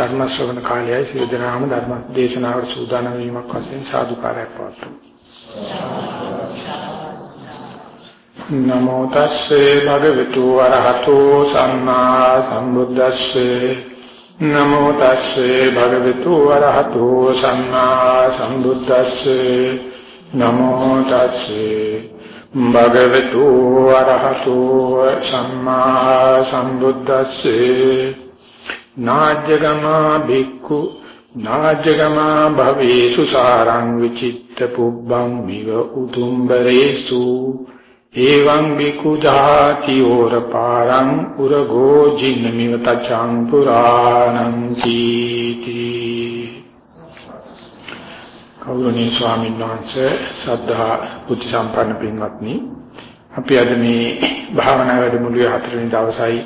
ධර්ම ශ්‍රවණ කාලයයි. සිය දනාම ධර්ම දේශනාවට සූදානම් වීමක් වශයෙන් සාදුකාරයක් පවතුමු. නමෝ තස්සේ භගවතු වරහතෝ සම්මා සම්බුද්දස්සේ. නමෝ තස්සේ භගවතු වරහතෝ සම්මා සම්බුද්දස්සේ. නමෝ තස්සේ භගවතු වරහතෝ සම්මා සම්බුද්දස්සේ. නාජ්‍යගමා භික්ඛු නාජ්‍යගමා භවේසු සාරං විචිත්ත පුබ්බං මිව උතුම්බරේසු එවං බිකු ජාති ඕර පාරං උරගෝ ජින්නමිව තචං පුරාණං කීති කෞරණී ස්වාමීන් වහන්සේ සද්ධා බුද්ධ සම්පන්න පින්වත්නි අපි අද මේ භාවනා වැඩමුළුවේ හතරවෙනි දවසයි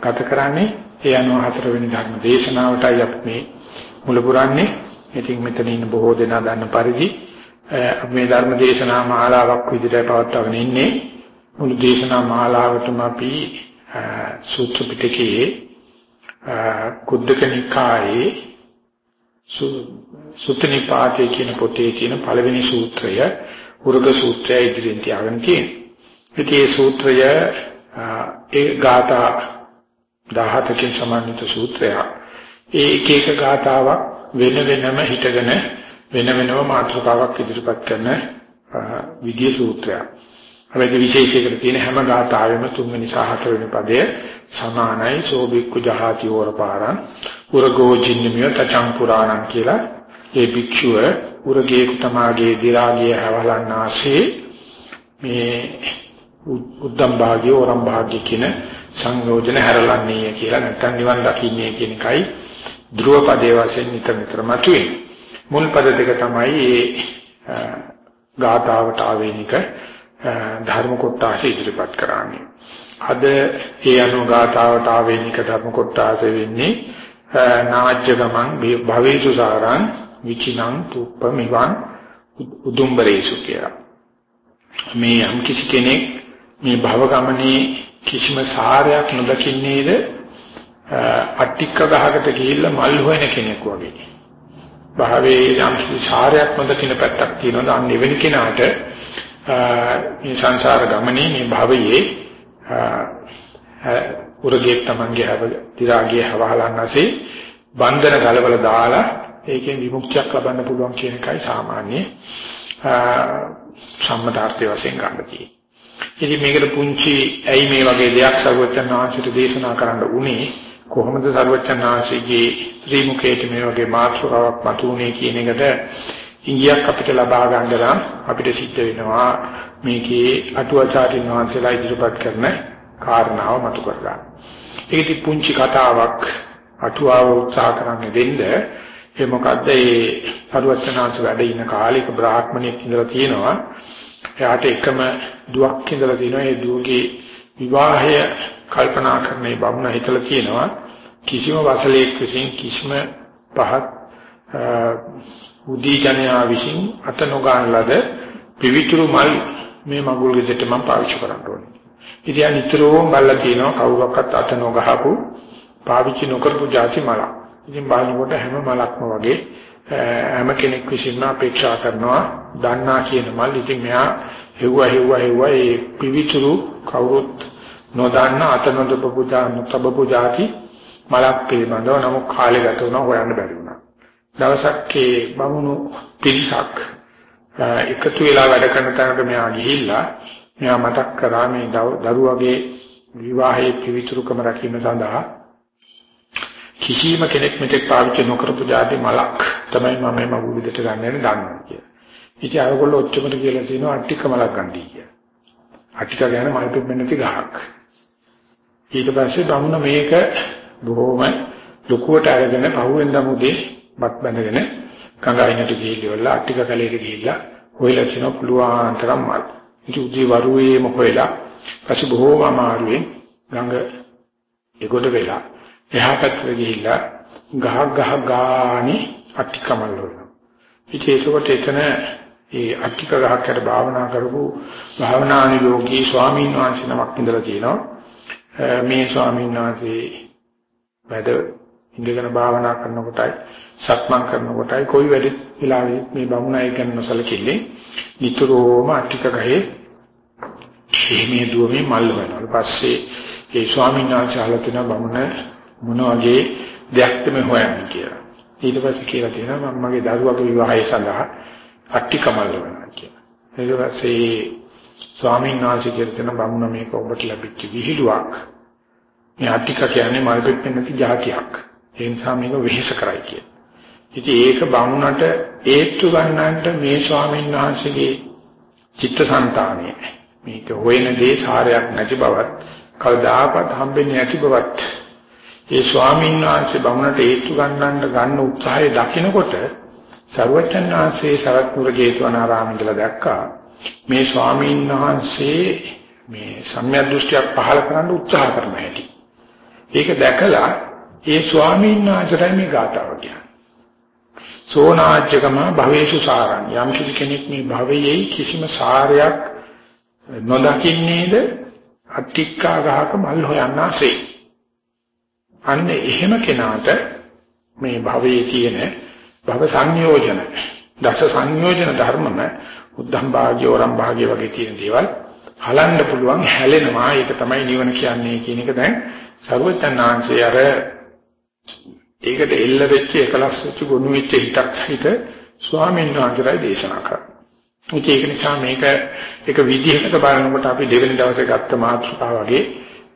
ගත කරන්නේ. ඒ අනුව හතරවෙනි ධර්ම දේශනාවටයි අපි මේ මුල පුරන්නේ. ඉතින් මෙතන ඉන්න බොහෝ දෙනා දන්න පරිදි මේ ධර්ම දේශනා මාලාවක් විදිහට පවත්වාගෙන ඉන්නේ. මුළු දේශනා මාලාවටම අපි සූත්‍ර පිටකයේ කුද්දක නිකායේ සුත්‍රනිපාතේ කියන පොතේ තියෙන පළවෙනි සූත්‍රය උර්ග සූත්‍රය ඉදිරියෙන් තියාගෙන තියෙනවා. ඉතින් මේ සූත්‍රය ඒ ગાථා 17කින් සමන්විත සූත්‍රයක්. ඒ එක එක ගාතාවක් වෙන වෙනම හිටගෙන වෙන වෙනම මාතෘකාවක් ඉදිරිපත් කරන විදිය සූත්‍රයක්. හැබැයි විශේෂයකට තියෙන හැම ගාතාවෙම තුන්වෙනි සහ හතරවෙනි පදය සමානයි සෝබික්කු ජහති වරපාරං උරගෝ ජින්නමිය තචං පුරාණං කියලා ඒ භික්ෂුව උරගේ කුතමාගේ දි รา ගිය හැවලන්නාසේ මේ උද්දම් භාග්‍ය වරම් භාග්‍ය කියන සංයෝජන හැරලන්නේ කියලා නැත්නම් නිවන් දකින්නේ කියන එකයි ධ්‍රුව පදේ වශයෙන් නිතර නිතර මතුවේ. මුල් පද දෙක තමයි මේ ගාථාවට ආවේනික ධර්ම කොටස ඉදිරිපත් කරන්නේ. අද ඒ අනුව ගාථාවට ආවේනික ධර්ම කොටස වෙන්නේ නාජ්‍ය ගමන් භවේසු සාරං විචිනං තුප්ප මිවන් උදුම්බරේසු කියලා. මේ යම් කිසි කෙනෙක් මේ භව ගමනේ කිසිම සාරයක් නොදකින්නේද අට්ටික්ක ගහකට ගිහිල්ලා මල් හොයන කෙනෙක් වගේ. භාවයේ යම් සාරයක් නොදකින්න පැත්තක් තියෙනවා. අන්න එවැනි කෙනාට මේ සංසාර ගමනේ මේ භවයේ උරගේ තමන්ගේ හැව දිරාගේ හවහලන්නසේ බන්ධන ගලවල දාලා ඒකෙන් විමුක්තියක් ලබන්න පුළුවන් කියන එකයි සාමාන්‍ය සම්මතාර්ථය වශයෙන් ගන්න තියෙන්නේ. ඉතින් මේකට පුංචි ඇයි මේ වගේ දෙයක් සර්වචන් වහන්සේට දේශනා කරන්න උනේ? කොහොමද සර්වචන් වහන්සේගේ ත්‍රිමුඛයට මේ වගේ මාතෘකාවක් මතුනේ කියන එකට ඉංගියක් අපිට ලබා ගන්න නම් අපිට සිද්ධ වෙනවා මේකේ අටුවාචාර්යින් වහන්සේලා ඉදිරිපත් කරන කාරණාව මතු කරගන්න. ඒකටි පුංචි කතාවක් අටුවාව උත්සාහ කරන්නේ දෙන්න. ඒ මොකද්ද? ඒ පරිවර්තනාංශ වැඩ ඉන කාලේක බ්‍රාහ්මණයෙක් ඉඳලා තියෙනවා. එයාට එකම දුවක් ඉඳලා තියෙනවා ඒ දුවගේ විවාහය කල්පනා කරන්නේ බමුණ හිතලා තියෙනවා කිසිම වසලයක් විසින් කිසිම පහත් උදීජනයා විසින් අත නොගාන ලද පිවිතුරු මල් මේ මගුල් ගෙදරට මම පාවිච්චි කරන්න ඕනේ. ඉතින් අනිතරම බල්ලා තියෙනවා කවුරක්වත් අත නොගහපු පාවිච්චි නොකරපු ಜಾති මලක්. ඉතින් බලනකොට හැම මලක්ම වගේ හැම කෙනෙක් විසින්ම අපේක්ෂා කරනවා දන්නා කියන මල් ඉතින් මෙහා හෙව්වා හෙව්වා හෙව්වා ඒ පිවිතුරු කවුරුත් නොදන්න අත නොදපපු නොතබපු જાති මලක් පිළිබඳව නමුත් කාලේ ගත වුණා හොයන්න බැරි වුණා. දවසක් ඒ බමුණු පිරිසක් එකතු වෙලා වැඩ කරන තැනකට මෙයා ගිහිල්ලා මෙයා මතක් කරා මේ දරුවගේ විවාහයේ පිවිතුරුකම රැකීම සඳහා කිසිම කෙනෙක් මෙතෙක් පාවිච්චි නොකරපු જાති මලක් තමයි මම මේ මගු විදට ගන්න යන දන්නවා කියලා. ඉතින් අරගොල්ලෝ ඔච්චමට කියලා තියෙනවා අට්ටික මලක් ගන්නයි කියලා. අට්ටික කියන්නේ මල් පිපෙන්නේ නැති ගහක්. ඊට පස්සේ බමුණ මේක බොහොම ලොකුවට අරගෙන පහුවෙන් දමුදේ බත් බැඳගෙන කඟයිනට ගිහිල්ලා අට්ටික කලයට ගිහිල්ලා හොයලා තින පුළුවන් තරම් මල්. ඉතින් උදේ වරුවේම හොයලා පස්සේ බොහොම අමාරුවෙන් ගඟ එගොඩ වෙලා එහා පැත්තට ගිහිල්ලා ගහක් ගහ ගානේ අට්ටිකමල් වුණා. ඉතින් ඒකකොට එතන ඒ අට්ටික ගහකට භාවනා කරපු භාවනානුයෝගී ස්වාමීන් වහන්සේ නමක් ඉඳලා තියෙනවා. මේ ස්වාමීන් වහන්සේ වැඩ ඉඳගෙන භාවනා කරනකොටයි සක්මන් කරනකොටයි කොයි වැඩි වෙලාවෙත් මේ බමුණයි ගැන නොසලකෙන්නේ නිතරම අට්ටික ගහේ එහෙමේ දුවමේ මල් වෙනවා. පස්සේ ඒ ස්වාමීන් වහන්සේ අහලා තියෙන බමුණ මොන වගේ දෙයක්ද මේ හොයන්නේ කියලා. ඊට පස්සේ කියලා තියෙනවා මම මගේ දරුවගේ විවාහය සඳහා අට්ටිකමල් වෙනවා කියලා. ඊට පස්සේ ස්වාමීන් වහන්සේ කියලා තියෙන බමුණ මේක ඔබට ලැබිච්ච විහිළුවක්. මේ අට්ටික කියන්නේ මල් පෙට්ටෙන් නැති જાතියක්. ඒ නිසා මේක වෙහෙස කරයි කියලා. ඉතින් ඒක බමුණට ඒත්තු ගන්නන්ට මේ ස්වාමීන් වහන්සේගේ චිත්තසංතානය මේක හොයන දේ සාරයක් නැති බවත් කවදාකවත් හම්බෙන්නේ නැති බවත් ඒ ස්වාමීන් වහන්සේ බමුණට ඒත්තු ගන්නන්න ගන්න උත්සාහය දකිනකොට සර්වචන් වහන්සේ සරත් නුර ජේතවනාරාමයේ දැක්කා මේ ස්වාමීන් වහන්සේ මේ සම්‍යක් දෘෂ්ටියක් පහළ කරන්න උත්සාහ කරන හැටි. ඒක දැකලා ඒ ස්වාමීන් වහන්සේට මේ ගාතාව කියන්නේ. සෝනාජ්ජකම භවේසු සාරං යම් කිසි කෙනෙක් මේ භවයේ කිසිම සාරයක් නොදකින්නේද අට්ටික්කා ගහක මල් හොයන්නාසේ. අන්න එහෙම කෙනාට මේ භවයේ තියෙන භව සංයෝජන දස සංයෝජන ධර්මම උද්ධම් භාග්‍ය වරම් භාග්‍ය වගේ තියෙන දේවල් හලන්න පුළුවන් හැලෙනවා ඒක තමයි නිවන කියන්නේ කියන එක දැන් සර්වඥාන්සේ අර ඒකට එල්ල වෙච්ච එකලස් වෙච්ච ගොනු වෙච්ච හිතක් සහිත ස්වාමීන් වහන්සේලා දේශනා කරා. ඒක නිසා මේක එක විදිහකට බලනකොට අපි දෙවෙනි දවසේ ගත්ත මාතෘකාව වගේ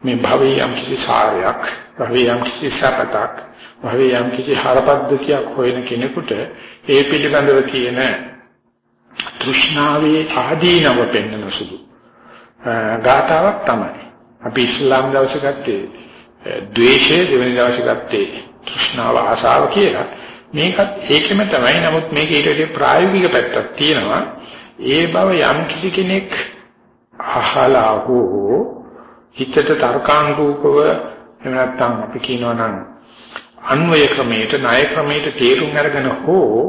මේ භවයේ යම් කිසි සාරයක්, භවයේ යම් කිසි සපතක්, භවයේ යම් කිසි හරපද්ධතියක් හොයන කෙනෙකුට ඒ පිළිබඳව තියෙන තෘෂ්ණාවේ ආදීනව පෙන්වන සුළු ගාතාවක් තමයි. අපි ඉස්ලාම් දවසේ ගත්තේ ද්වේෂය දෙවෙනි දවසේ ගත්තේ තෘෂ්ණාව ආසාව කියලා. මේකත් ඒකෙම තමයි. නමුත් මේක ඊට වඩා ප්‍රායෝගික පැත්තක් තියෙනවා. ඒ බව යම් කිසි කෙනෙක් අහලා හෝ හිතට තර්කානුරූපව එහෙම නැත්නම් අපි කියනවා නම් අන්වය ක්‍රමයට ණය ක්‍රමයට තේරුම් අරගෙන හෝ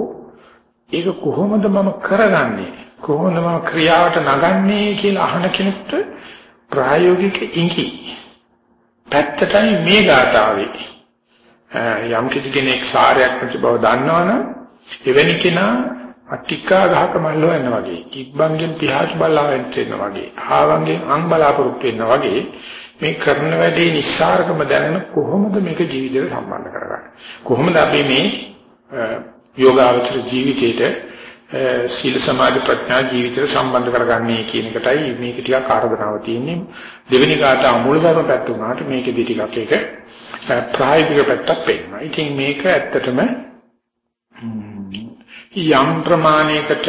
ඒක කොහොමද මම කරගන්නේ? කොහොමද මම ක්‍රියාවට නගන්නේ කියලා අහන කෙනෙක්ට ප්‍රායෝගික ඉඟි. පැත්තටයි මේ ගාතාවේ යම් කිසි කෙනෙක් සාරයක් නැති බව දන්නවනම් එවැනි කෙනා අට්ටිකා ගහක මල්ලෝ යන වගේ කිබ්බන්ගෙන් පිහාච බලා වෙන්න වගේ ආවන්ගෙන් අං බලාපොරොත්තු වෙන්න වගේ මේ කරන වැඩේ නිස්සාරකම දැනන කොහොමද මේක ජීවිතේට සම්බන්ධ කරගන්නේ? කොහොමද අපි මේ යෝගාවචර ජීවිතේට සීල සමාධි ප්‍රඥා ජීවිතේට සම්බන්ධ කරගන්නේ කියන එකටයි මේක ටිකක් ආරාධනාව තියෙන්නේ. දෙවෙනි කාට අමුලදම පැත්ත උනාට මේකෙදි ටිකක් ඒක ප්‍රායෝගික පැත්තක් පේනවා. ඉතින් මේක ඇත්තටම යම් ප්‍රමාණයකට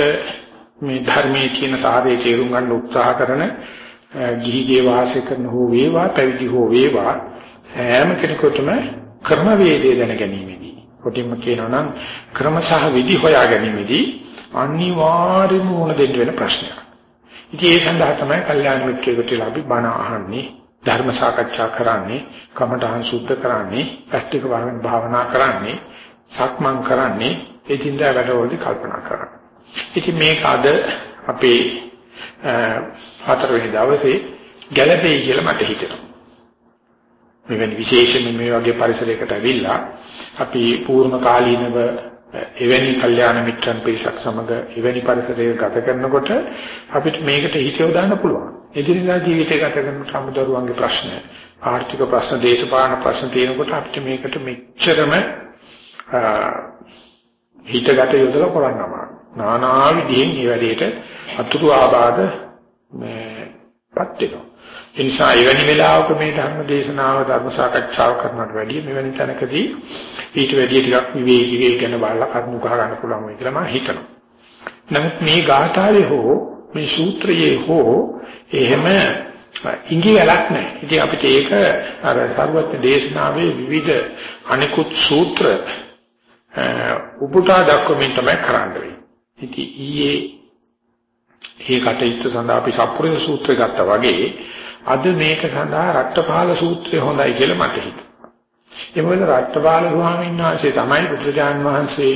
මේ ධර්මයේ තියෙන සාරේ තේරුම් ගන්න උත්සාහ කරන ගිහිගේ වාසය කරන හෝ වේවා පැවිදි හෝ වේවා සෑම කෙනෙකුටම ක්‍රම වේදේ දැන ගැනීමේදී කොටින්ම කියනවා නම් ක්‍රම සහ විදි හොයා ගැනීමේදී අනිවාර්යම වුණ දෙන්න වෙන ප්‍රශ්නයක්. ඉතින් ඒ සඳහා තමයි කල්යාණ මිත්‍රයෙකුට අපි බණ අහන්නේ ධර්ම සාකච්ඡා කරන්නේ කමඨහං සුද්ධ කරන්නේ ඇස්තික භාවනා කරන්නේ සක්මන් කරන්නේ ඒ චින්තා වැඩවලදී කල්පනා කරා. ඉතින් මේක අද අපේ හතරවෙනි දවසේ ගැළපෙයි කියලා මට හිතෙනවා. මෙවැනි විශේෂයෙන් මේ වගේ පරිසරයකට ඇවිල්ලා අපි පූර්ණ කාලීනව එවැනි කල්යාණ මිත්‍රන් පිරිසක් සමග එවැනි පරිසරයක ගත කරනකොට අපිට මේකට හිත යොදාන්න පුළුවන්. එදිනෙදා ජීවිතය ගත කරන සම්මුදරුවන්ගේ ප්‍රශ්න, ආර්ථික ප්‍රශ්න, දේශපාලන ප්‍රශ්න තියෙනකොට අපිට මේකට මෙච්චරම හිතගත යොදලා කරන්න අමාරුයි. නානා විදිහෙන් මේ වැඩේට අතුරු ආබාධ මේපත් වෙනවා. ඒ නිසා එවැනි වෙලාවක මේ ධර්ම දේශනාව ධර්ම සාකච්ඡාව කරනවට වැඩිය මෙවැනි තැනකදී ඊට වැඩිය ටිකක් විවේකී වේ ගැන බලලා කරුණු කහ ගන්න පුළුවන් වෙයි කියලා මම හිතනවා. නමුත් මේ ගාථාවේ හෝ මේ සූත්‍රයේ හෝ එහෙම ඉඟි වැලක් නැහැ. ඉතින් අපිට ඒක අර සර්වඥ දේශනාවේ විවිධ අනිකුත් සූත්‍ර උපුටා දක්වමින් තමයි කරන්න වෙන්නේ. ඉතින් ඊයේ මේ කටයුත්ත සඳහා අපි සප්පුරින සූත්‍රය ගත්තා වගේ අද මේක සඳහා රට්ටපාල සූත්‍රය හොඳයි කියලා මට හිතුණා. ඒ මොකද රට්ටපාල ස්වාමීන් වහන්සේ තමයි බුදුරජාන් වහන්සේ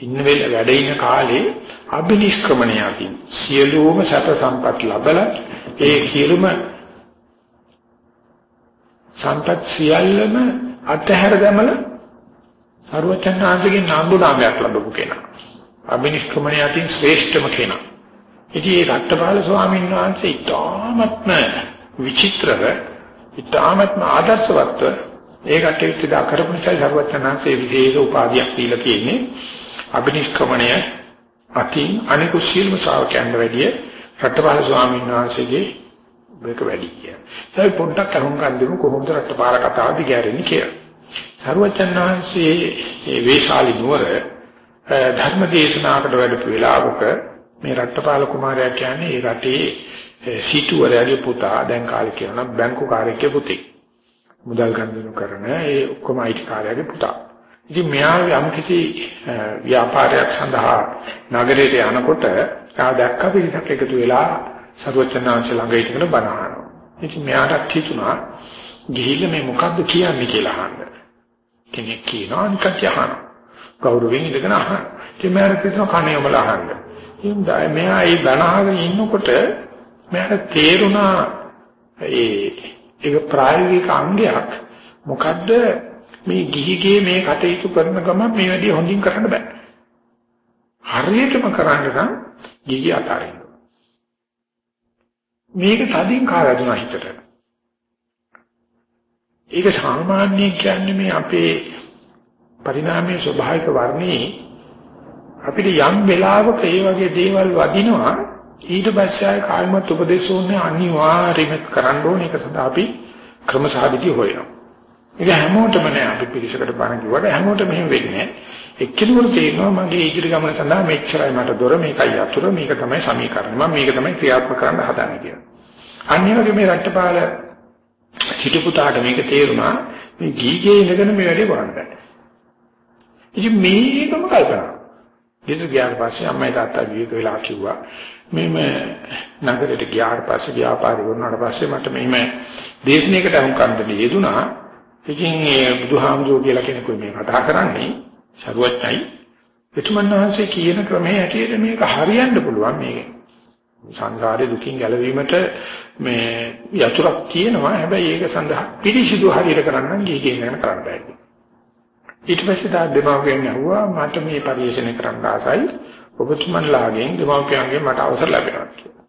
ඉන්න වෙල වැඩ ඉන කාලේ අභිනිෂ්ක්‍මණය අතින් සියලුම සැප සම්පත් ලබලා ඒ කිරුම සම්පත් සියල්ලම අතහැර දැමලා සරුවචනාංශගේ නාම්බු නාමයක් ලැබපු කෙනා. අභිනිෂ්ක්‍මණය අතින් ශ්‍රේෂ්ඨම කෙනා. ඉතින් ඒ රත්තරපාල ස්වාමීන් වහන්සේ ඉතාමත්ම විචිත්‍රව ඉතාමත්ම ආදර්ශවත්ව ඒ කටයුත්ත දා කරපු නිසා සරුවචනාංශයේ විශේෂ උපාධියක් දීලා තියෙන්නේ අභිනිෂ්ක්‍මණය අතින් අනිකුත් සියලුම ශ්‍රාවකයන්ට වැඩිය රත්තරපාල ස්වාමීන් වහන්සේගේ මේක වැඩි කියලා. ඒ පොඩ්ඩක් අහුම්කන් දෙමු කොහොමද රත්තරපාල කතාව දිගහැරෙන්නේ කියලා. සරුවචන් වහන්සේ මේ වේශාලි නුවර ධර්ම දේශනාවකට වැඩපු වෙලාවක මේ රත්පාල කුමාරයා කියන්නේ ඒ රටේ සිටුවරයාගේ පුතා දැන් කාලේ කියනවා බැංකු කාර්යකේ පුතේ. මුදල් ගන්නු කරන ඒ ඔක්කොම අයිති කාර්යයේ පුතා. ඉතින් මෙයා යම් කිසි ව්‍යාපාරයක් සඳහා නගරයට යනකොට ආ දැක්ක පිරිසක් එකතු වෙලා සරුවචනාංශ ළඟ ඉඳගෙන බණ අහනවා. ඉතින් මෙයාට හිතුණා ගිහිල්ලා මේ මොකද්ද කියන්නේ කියලා අහන්න. කෙනෙක් කියනවා අනිකට අහනවා. ගෞරවයෙන් ඉඳගෙන අහනවා. ඉතින් මම හිතනවා කණේ යමලා අහන්න. ඉතින් මෙයා ඒ බණ අහගෙන ඉන්නකොට මට තේරුණා ඒ ඒක ප්‍රායෝගික අංගයක් මොකද්ද මේ ගිහිගේ මේ කටයුතු කරන ගමන් මේ වැඩි හොඳින් කරන්න බෑ. හරියටම කරන්න නම් ගිහි අතාරින්න. මේක තදින් කාරදුනා හිතට. ඒක සාමාන්‍යයෙන් කියන්නේ මේ අපේ පරිණාමයේ ස්වභාවික වර්ණේ අපිට යම් වෙලාවක ඒ වගේ දේවල් වදිනවා ඊට පස්සේ ආය කාර්මත් උපදේශ ඕනේ අනිවාර්යයෙන්ම කරන්න ඕනේ ඒක සඳහා අපි ක්‍රමසහවිදි හොයනවා. ඒක හැමෝටම නෑ අපි පිළිසකට බණ කිව්වට හැමෝටම එහෙම වෙන්නේ නෑ. එක්කෙනෙකුට තේරෙනවා මගේ ඉදිරි ගමන සඳහා මෙච්චරයි මට දොර මේකයි අතුර මේක තමයි සමීකරණ. මම මේක තමයි ක්‍රියාත්මක කරන්න හදන්නේ කියලා. අනිත් වගේ මේ රට්ටපාල සිටු පුතාට මේක තේරුණා මේ ගීගේ ඉඳගෙන මේ වැඩේ කරන්න බෑ. ඉතින් මේකම කල්පනා. ඊට ගියාට පස්සේ අම්මයි තාත්තා විවේක වෙලා කිව්වා මෙහෙම නගරයට ගියාට පස්සේ ව්‍යාපාරي වුණාට පස්සේ මට මෙහෙම දේශනාවකට අහුම්කම් දෙන්න යෙදුනා. ඉතින් ඒ බුදුහාමුදුරුවෝ කියලා කෙනෙකුයි මේ කතා කරන්නේ සරුවච්චයි. එතුමන් වහන්සේ කියන ක්‍රමයේ හැටියට මේක හරියන්න පුළුවන් මේක. සංසාරේ දුකින් ගැලවීමට මේ යතුරක් තියෙනවා හැබැයි ඒක සඳහා පිළිසිදු හරියට කරන්න ගිහින් යන කරන්න බෑ ඊට පස්සේ තා දෙමාපියන් ඇහුවා මට මේ පරිශ්‍රණය කරන්න ආසයි ඔබතුමන්ලාගෙන් දෙමාපියන්ගෙන් මට අවසර ලැබෙනවා කියලා.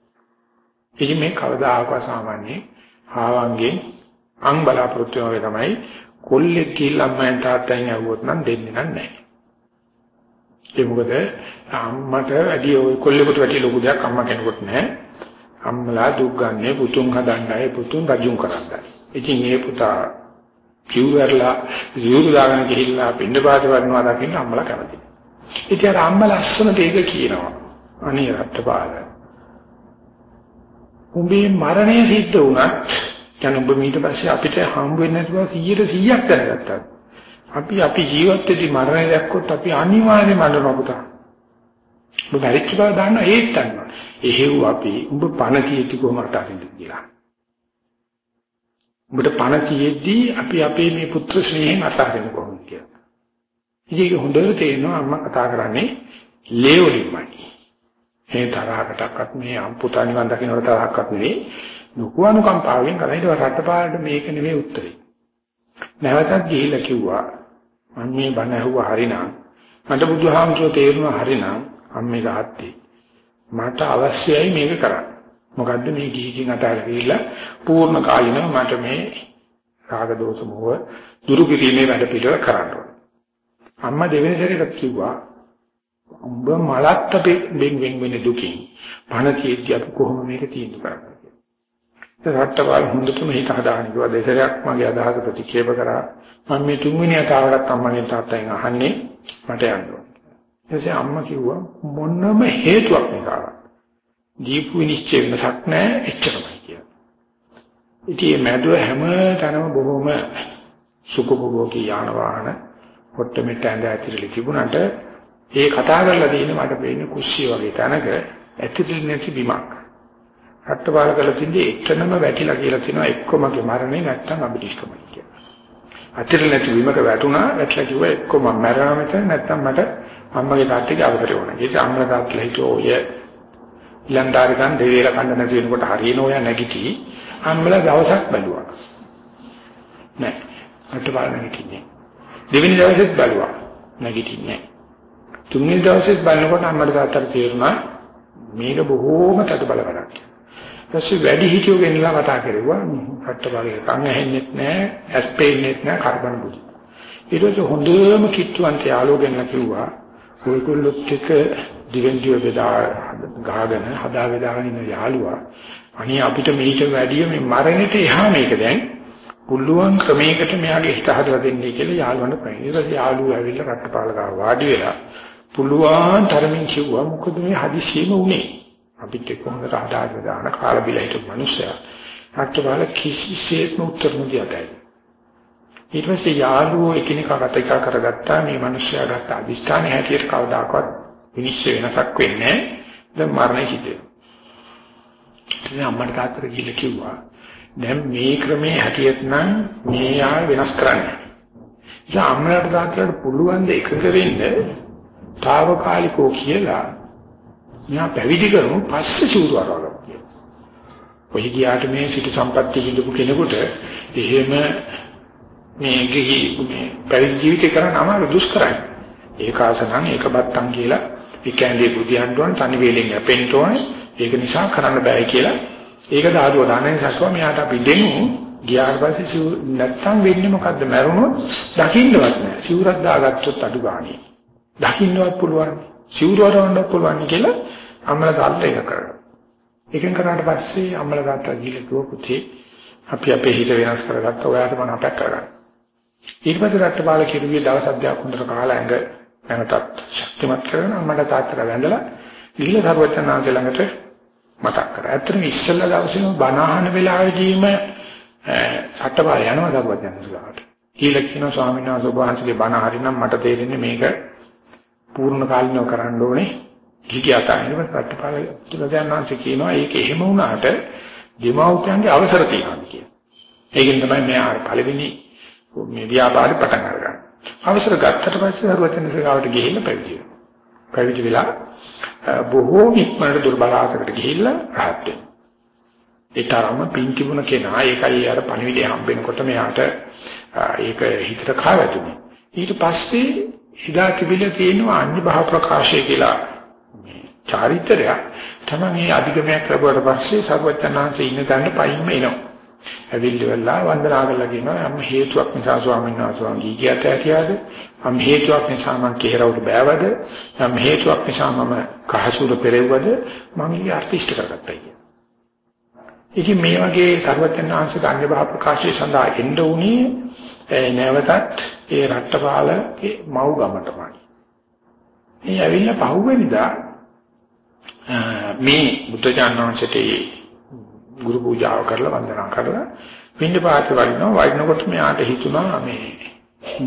ඉතින් මේ කවදාකවත් සාමාන්‍ය ආවංගෙන් අං බලාපොරොත්තු වෙනවා තමයි කොල්ලෙක් කියලා අම්මෙන් තාත්තෙන් ඇහුවොත් නම් දෙන්නේ නැහැ. ඒ මොකද අම්මට වැඩි ඔය කොල්ලෙකුට වැඩි ලොකු දෙයක් අම්මා කෙනෙකුට නැහැ. අම්මලා දුක් ගන්නේ පුතුන් හදන්නයි පුතුන් රජුන් කරන්නයි. ඉතින් මේ පුතා කිව්වරලා ජීවු දාගෙන ගිහිල්ලා පින්නපාත වඩනවා දකින්න අම්මලා කැමතියි. ඉතින් අර අම්මා ලස්සනට ඒක කියනවා. අනේ රත්පාල. උඹේ මරණය සිද්ධ වුණත් දැන් ඔබ ඊට පස්සේ අපිට හම්බ වෙන්නේ නැතුව 100ක් දැනගත්තා. අපි අපි ජීවත් වෙදී මරණය දැක්කොත් අපි අනිවාර්යයෙන්ම මරණ පුතා. ඔබ බැරිච්ච බව දන්න ඒත් දන්නවා. එහෙව් අපි උඹ පණ කීටි කොහොමද අරින්ද කියලා. උඹට පණ කියෙද්දී අපි අපේ මේ පුත්‍ර ස්නේහයෙන් අසහරින්න කොහොමද කියලා. ඉතින් ඒක හොඳට තේරෙනවා අම්මා කතා කරන්නේ ලේවලින්මයි. මේ තරහකටවත් මේ අම්පුතා නිවන් දකින්න තරහක්වත් නෙවෙයි. ලොකු අනුකම්පාවෙන් කරා ඊට රටපාලට මේක නෙවෙයි උත්තරේ. නැවතත් ගිහිල්ලා කිව්වා මම මේ බණ ඇහුවා හරිනම් මට බුදුහාමුදුරුවෝ තේරුණා හරිනම් අම්මේ තාත්තේ මට අවශ්‍යයි මේක කරන්න මොකද්ද මේ ගිහිකින් අතහැර ගිහිල්ලා පූර්ණ කාලිනව මට මේ රාග දෝෂ මොහ දුරු කිරීමේ වැඩ පිළිවෙල කරන්න ඕන. අම්මා දෙවෙනි සැරේට කිව්වා උඹ මලත් අපි බෙන් බෙන් වෙන දුකින් පණ තියෙද්දි අපි කොහොම මේක තීන්දුව කරන්නේ කියලා. රට්ටවල් හොඳටම හිත හදාගෙන කිව්වා දෙසරයක් මගේ අදහස ප්‍රතික්ෂේප කරා. මම මේ තුන්වෙනි අතාවටත් අම්මගෙන් තාත්තගෙන් අහන්නේ මට යන්න ඕන. ඊටසේ අම්මා කිව්වා මොනම හේතුවක් නිසාවත් දීපු විනිශ්චය වෙනසක් නැහැ එච්චරමයි කියලා. ඉතින් මේ මැදුව හැම තැනම බොහොම සුඛභෝගී යාන වාහන පොට්ටමෙට ඇඳ ඇතිරලි තිබුණාට ඒ කතා කරලා තියෙන මට පේන්නේ කුස්සිය වගේ තැනක ඇතිරෙන්නේ නැති බිමක්. රට්ටපාල කරලා තින්නේ එක්කනම වැටිලා කියලා කියනවා එක්කමගේ මරණය නැත්තම් අබිනිෂ්කමයි කියලා. ඇතිරෙන්නේ නැති බිමක වැටුණා වැටලා කිව්වා එක්කම මැරෙනවා මෙතන නැත්තම් මට අම්මගේ තාත්තගේ අවසරය ඕන. ඒක අම්මලා තාත්තලා හිතුවා ඔය ඉලන්දාරිකන් දෙවියලා කන්න නැති වෙනකොට හරියන ඔය නැගිටි අම්මලා දවසක් බැලුවා. නෑ. රට්ටපාල නැගිටින්නේ. දෙවෙනි දවසෙත් බැලුවා. නැගිටින්නේ නෑ. තුන්වෙනි දවසෙත් බලනකොට අම්මට තාත්තට තේරුණා මේක බොහෝම තද බල වැඩක්. ඊපස්සේ වැඩි හිතියෝ ගෙනලා කතා කරුවා රට්ටපාලේ කන් ඇහෙන්නෙත් නෑ, ඇස් පේන්නෙත් නෑ කාබන් බුදු. ඊට පස්සේ හොඳම කිට්ටුවන්ට යාළුවෝ ගෙනලා කිව්වා ඔයගොල්ලොත් එක්ක දිවෙන්දිව බෙදා ගහගෙන හදා බෙදාගෙන ඉන්න යාළුවා අනේ අපිට මේක වැඩිය මේ මරණයට එහා මේක දැන් පුළුවන් ක්‍රමයකට මෙයාගේ හිත හදලා දෙන්නයි කියලා යාළුවන්ට ප්‍රේම. ඊට පස්සේ යාළුවෝ ඇවිල්ලා රට්ටපාලකව වාඩි වෙලා පුළුවන් තරමින් කිව්වා මොකද මේ හදිසියෙම උනේ. අපිත් එක්ක හොඳට හදාගෙන දාන කාලා බිලා හිටපු මිනිස්සයා. රට්ටපාල කිසිසේත්ම උත්තර නොදියටයි. ඊට පස්සේ යාළුවෝ එකිනෙකා කතා කරගත්තා මේ මිනිස්සයා ගත්ත අදිස්ථානයේ හැටියට කවදාකවත් විනිශ්චය වෙනසක් වෙන්නේ නැහැ. දැන් මරණය සිද්ධ වෙනවා. ඉතින් අම්මට තාත්තට ගිහිල්ලා කිව්වා දැන් මේ ක්‍රමයේ හැටියට නම් මේ ආය වෙනස් කරන්න. ඉතින් අම්මලාට තාත්තලාට පුළුවන් ද එකක වෙන්න తాවකාලිකෝ කියලා ඥා පැවිදි කරමු පස්සේ චූරු අරවලු කියලා. ඔය ගියාට මේ සිටු සම්පත්තිය විඳපු කෙනෙකුට එහෙම මේ ගිහි මේ පැවිදි ජීවිතේ කරන්න අමාරු දුෂ්කරයි. ඒකාසනම් ඒකබත්තම් කියලා ඒ කියන්නේ බුදියන්ඩුවන් තනි වේලෙන් යැපෙන්න ඕනේ. ඒක නිසා කරන්න බෑ කියලා ඒක ධාතුව දාන නිසා කිව්වා මෙයාට අපි දෙමු ගියාට පස්සේ නැත්තම් වෙන්නේ මොකද්ද මැරුණොත් දකින්නවත් නෑ. සිවුරක් දාගත්තොත් අඩු ගානේ. දකින්නවත් පුළුවන්. සිවුරවරවන්නත් පුළුවන් කියලා අම්මලා තාත්තා ඒක කරා. ඒකෙන් කරාට පස්සේ අම්මලා තාත්තා ගිහලා කිව්ව පුතේ අපි අපේ හිත වෙනස් කරගත්ත ඔයාට මම අපක් කරගන්න. ඊට පස්සේ රට්ටපාල කිරුවේ දවස් අධ්‍යක් හොඳට කාලා ඇඟ නැවතත් ශක්තිමත් කරගෙන අම්මලා තාත්තලා වැඳලා ගිහිල්ලා සරුවචනාංශ ළඟට මතක් කරා. ඇත්තටම ඉස්සෙල්ලා දවසේම බණහන වෙලාවෙදීම සට්ටපාල යනවා සරුවචනාංශ ළඟට. ඊළඟ කියන ස්වාමීන් වහන්සේ ඔබ වහන්සේගේ බණ හරිනම් මට තේරෙන්නේ මේක පූර්ණ කාලිනව කරන්න ඕනේ කිකියතානේ පස්පට්ටපාල කියලා දැනන්ස කියනවා ඒක එහෙම වුණාට දෙමව්පියන්ගේ අවසර තියෙනවා කියන. ඒකෙන් තමයි මේ ආර පළවෙනි මේ ව්‍යාපාරي පටන් අරගන්නේ. අවසර ගත්තට පස්සේ හරුවචනසගාවට ගිහිල්ලා පැවිදි වෙනවා. පැවිදි වෙලා බොහෝ ඉක්මනට දුර්බල ආසකට ගිහිල්ලා රහත් වෙනවා. ඒ තරම පින් තිබුණ කෙනා ඒකයි අර පණිවිඩය හම්බෙනකොට මෙයාට ඒක හිතට කාවැදුනේ. ඊට පස්සේ ඉදා තිබිලා තියෙනවා අන්‍ය භාව ප්‍රකාශය කියලා මේ චාරිත්‍රය තමයි මේ අධිගමයක් ලැබුවට පස්සේ සර්වඥාන්සේ ඉන්න තැනට පයින්ම එනවා. ඇවිල්ලි වෙලා වන්දනා කරලා කියනවා යම් හේතුවක් නිසා ස්වාමීන් වහන්සේ වංගී කියත ඇතියද යම් හේතුවක් නිසා මම කෙහෙරවට බෑවද යම් හේතුවක් නිසා මම කහසුර පෙරෙව්වද මම ඊ ආර්ටිස්ට් කරගත්තා කිය. ඉතින් මේ වගේ සර්වඥාන්සේ අන්‍ය භාව ප්‍රකාශය සඳහා එන්න උනේ නැවතත් ඒ රට්ටපාලගේ මව් ගමටමයි. මේ ඇවිල්ලා පහුවෙනිදා මේ බුද්ධ ඥානවංශයට ගුරු පූජාව කරලා වන්දනා කරලා පින්න පාත වඩිනවා වඩිනකොට මෙයාට හිතුණා මේ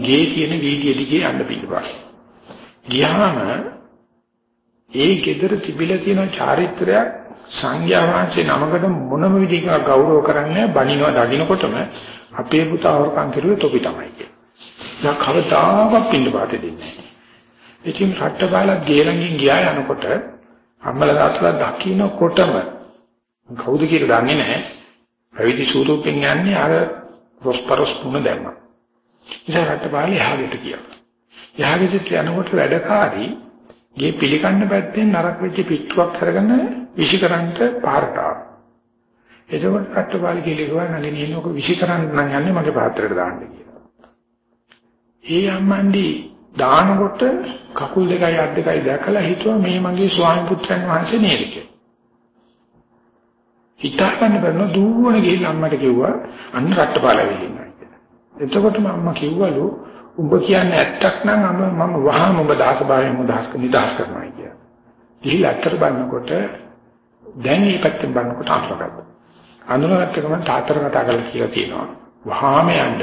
ගේ කියන වීදිය දිගේ යන්න පිළිපා. ගියාම ඒ gedara තිබිලා තියෙන චාරිත්‍රයක් සංඥා වාංශේ නමකට මොනම විදිහක ගෞරව කරන්නේ බණිනවා දකින්නකොටම අපේ පුතා හොරකම් කරුවේ තොපි තමයි කියන්නේ. දැන් කවදාවත් පින්න පාතේ දෙන්නේ නැහැ. ඉතින් රට්ටපාලා ගේලංගින් ගියා යනකොට අම්මලා තාත්තලා දකින්නකොටම කවුද කියලා දන්නේ නැහැ. පැවිදි ස්වරූපෙන් යන්නේ අර රොස්පරොස් පුන දැම්මා. ඉතින් රට්ටපාලා එහාට ගියා. එහාට යනකොට වැඩකාරී ගේ පිළිකන්න පැත්තෙන් නරක වෙච්ච පිට්ටුවක් අරගෙන විෂිකරන්ට පාරට ආවා. එතකොට රට්ටපාල කියලා කිව්වා නලිනියන ඔක විසි කරන්න නම් යන්නේ මගේ පාත්‍රයට දාන්න කියලා. ඒ අම්මන්ඩි දානකොට කකුල් දෙකයි අත් දෙකයි දැකලා හිතුවා මේ මගේ ස්වාමි පුත්‍රයන් වහන්සේ නේද කියලා. හිතා ගන්න බැරන දුවන ගිහින් අම්මට කිව්වා අන්න රට්ටපාල වෙලින්නවා කියලා. එතකොටම අම්මා කිව්වලු උඹ කියන්නේ ඇත්තක් නම් මම මම වහාම උඹ දාසභාවයෙන් උදාස් නිදාස් කරනවා කියලා. ගිහිල්ලා අත්තර බලනකොට දැන් මේ පැත්තෙන් බලනකොට අඳුරගත්තා. අඳුරගත්ත ගමන් තාතර කතා කරලා කියලා තියෙනවා. වහාම යන්න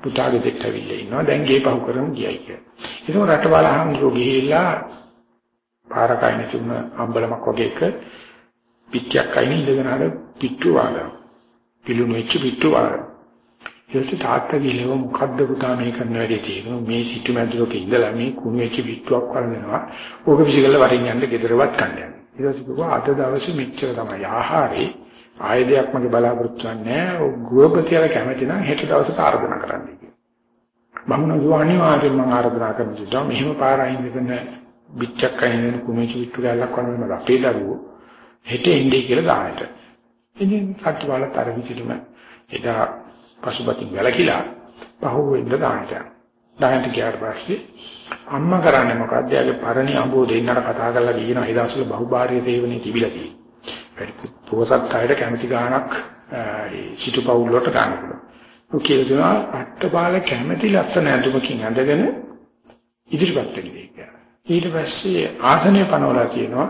පුතාගේ දෙට ඇවිල්ලා ඉන්නවා. දැන් ගේ පහු කරමු ගියයි කියලා. ඒක රටවල හම්සෝ ගිහිල්ලා පාරකයින් තුන අම්බලමක් වගේ එක පිටියක් අයින් ඉඳගෙන අර පිට්ටු වගේ. පිළුණු වෙච්ච පිට්ටු වගේ. ඊට තාත්තා ගිලව මොකද්ද පුතා මේ කරන වැඩේ තියෙනවා මේ සිටු මැදුරක ඉඳලා මේ කුණු වෙච්ච පිට්ටුවක් වරනවා. ඕක විසිකලා වරින් යන්න ගෙදරවත් කන්න යනවා. ඊට පස්සේ කිව්වා අද දවසේ මෙච්චර තමයි ආහාරේ ආය දෙයක් මගේ බලාපොරොත්තු වෙන්නේ ගෘහපතියල කැමති නම් හෙට දවසට ආරාධනා කරන්න කියලා. මම නෝ අනිවාර්යෙන් මම ආරාධනා කරනවා මෙහෙම පාරයින් ඉඳගෙන පිට්ටක් අයින් කුණු වෙච්ච පිට්ටු ගාලක් වරනවා අපේ දරුවෝ හෙට එන්නේ කියලා දාන්නට. ඉතින් කට්ටියවලත් අර විදිහටම එදා පසුබටින් වැලකිලා පහුවෙන්ද දාන්නට. දාන්නට ගියාට පස්සේ අම්මා කරන්නේ මොකද්ද? යාගේ පරණි අඹෝ දෙන්නට කතා කරලා කියනවා ඒ දවස්වල බහුභාර්ය තේවනේ තිබිලා තියෙන්නේ. පොසත් අයට කැමති ගාණක් සිටු පවුල් වලට ගන්න පුළුවන්. ඔක කියලා දෙනවා අට්ටපාල කැමති ලස්සන ඇඳුමකින් ඇඳගෙන ඉදිරිපත් වෙන්නේ. ඊට පස්සේ ආසනය පනවලා කියනවා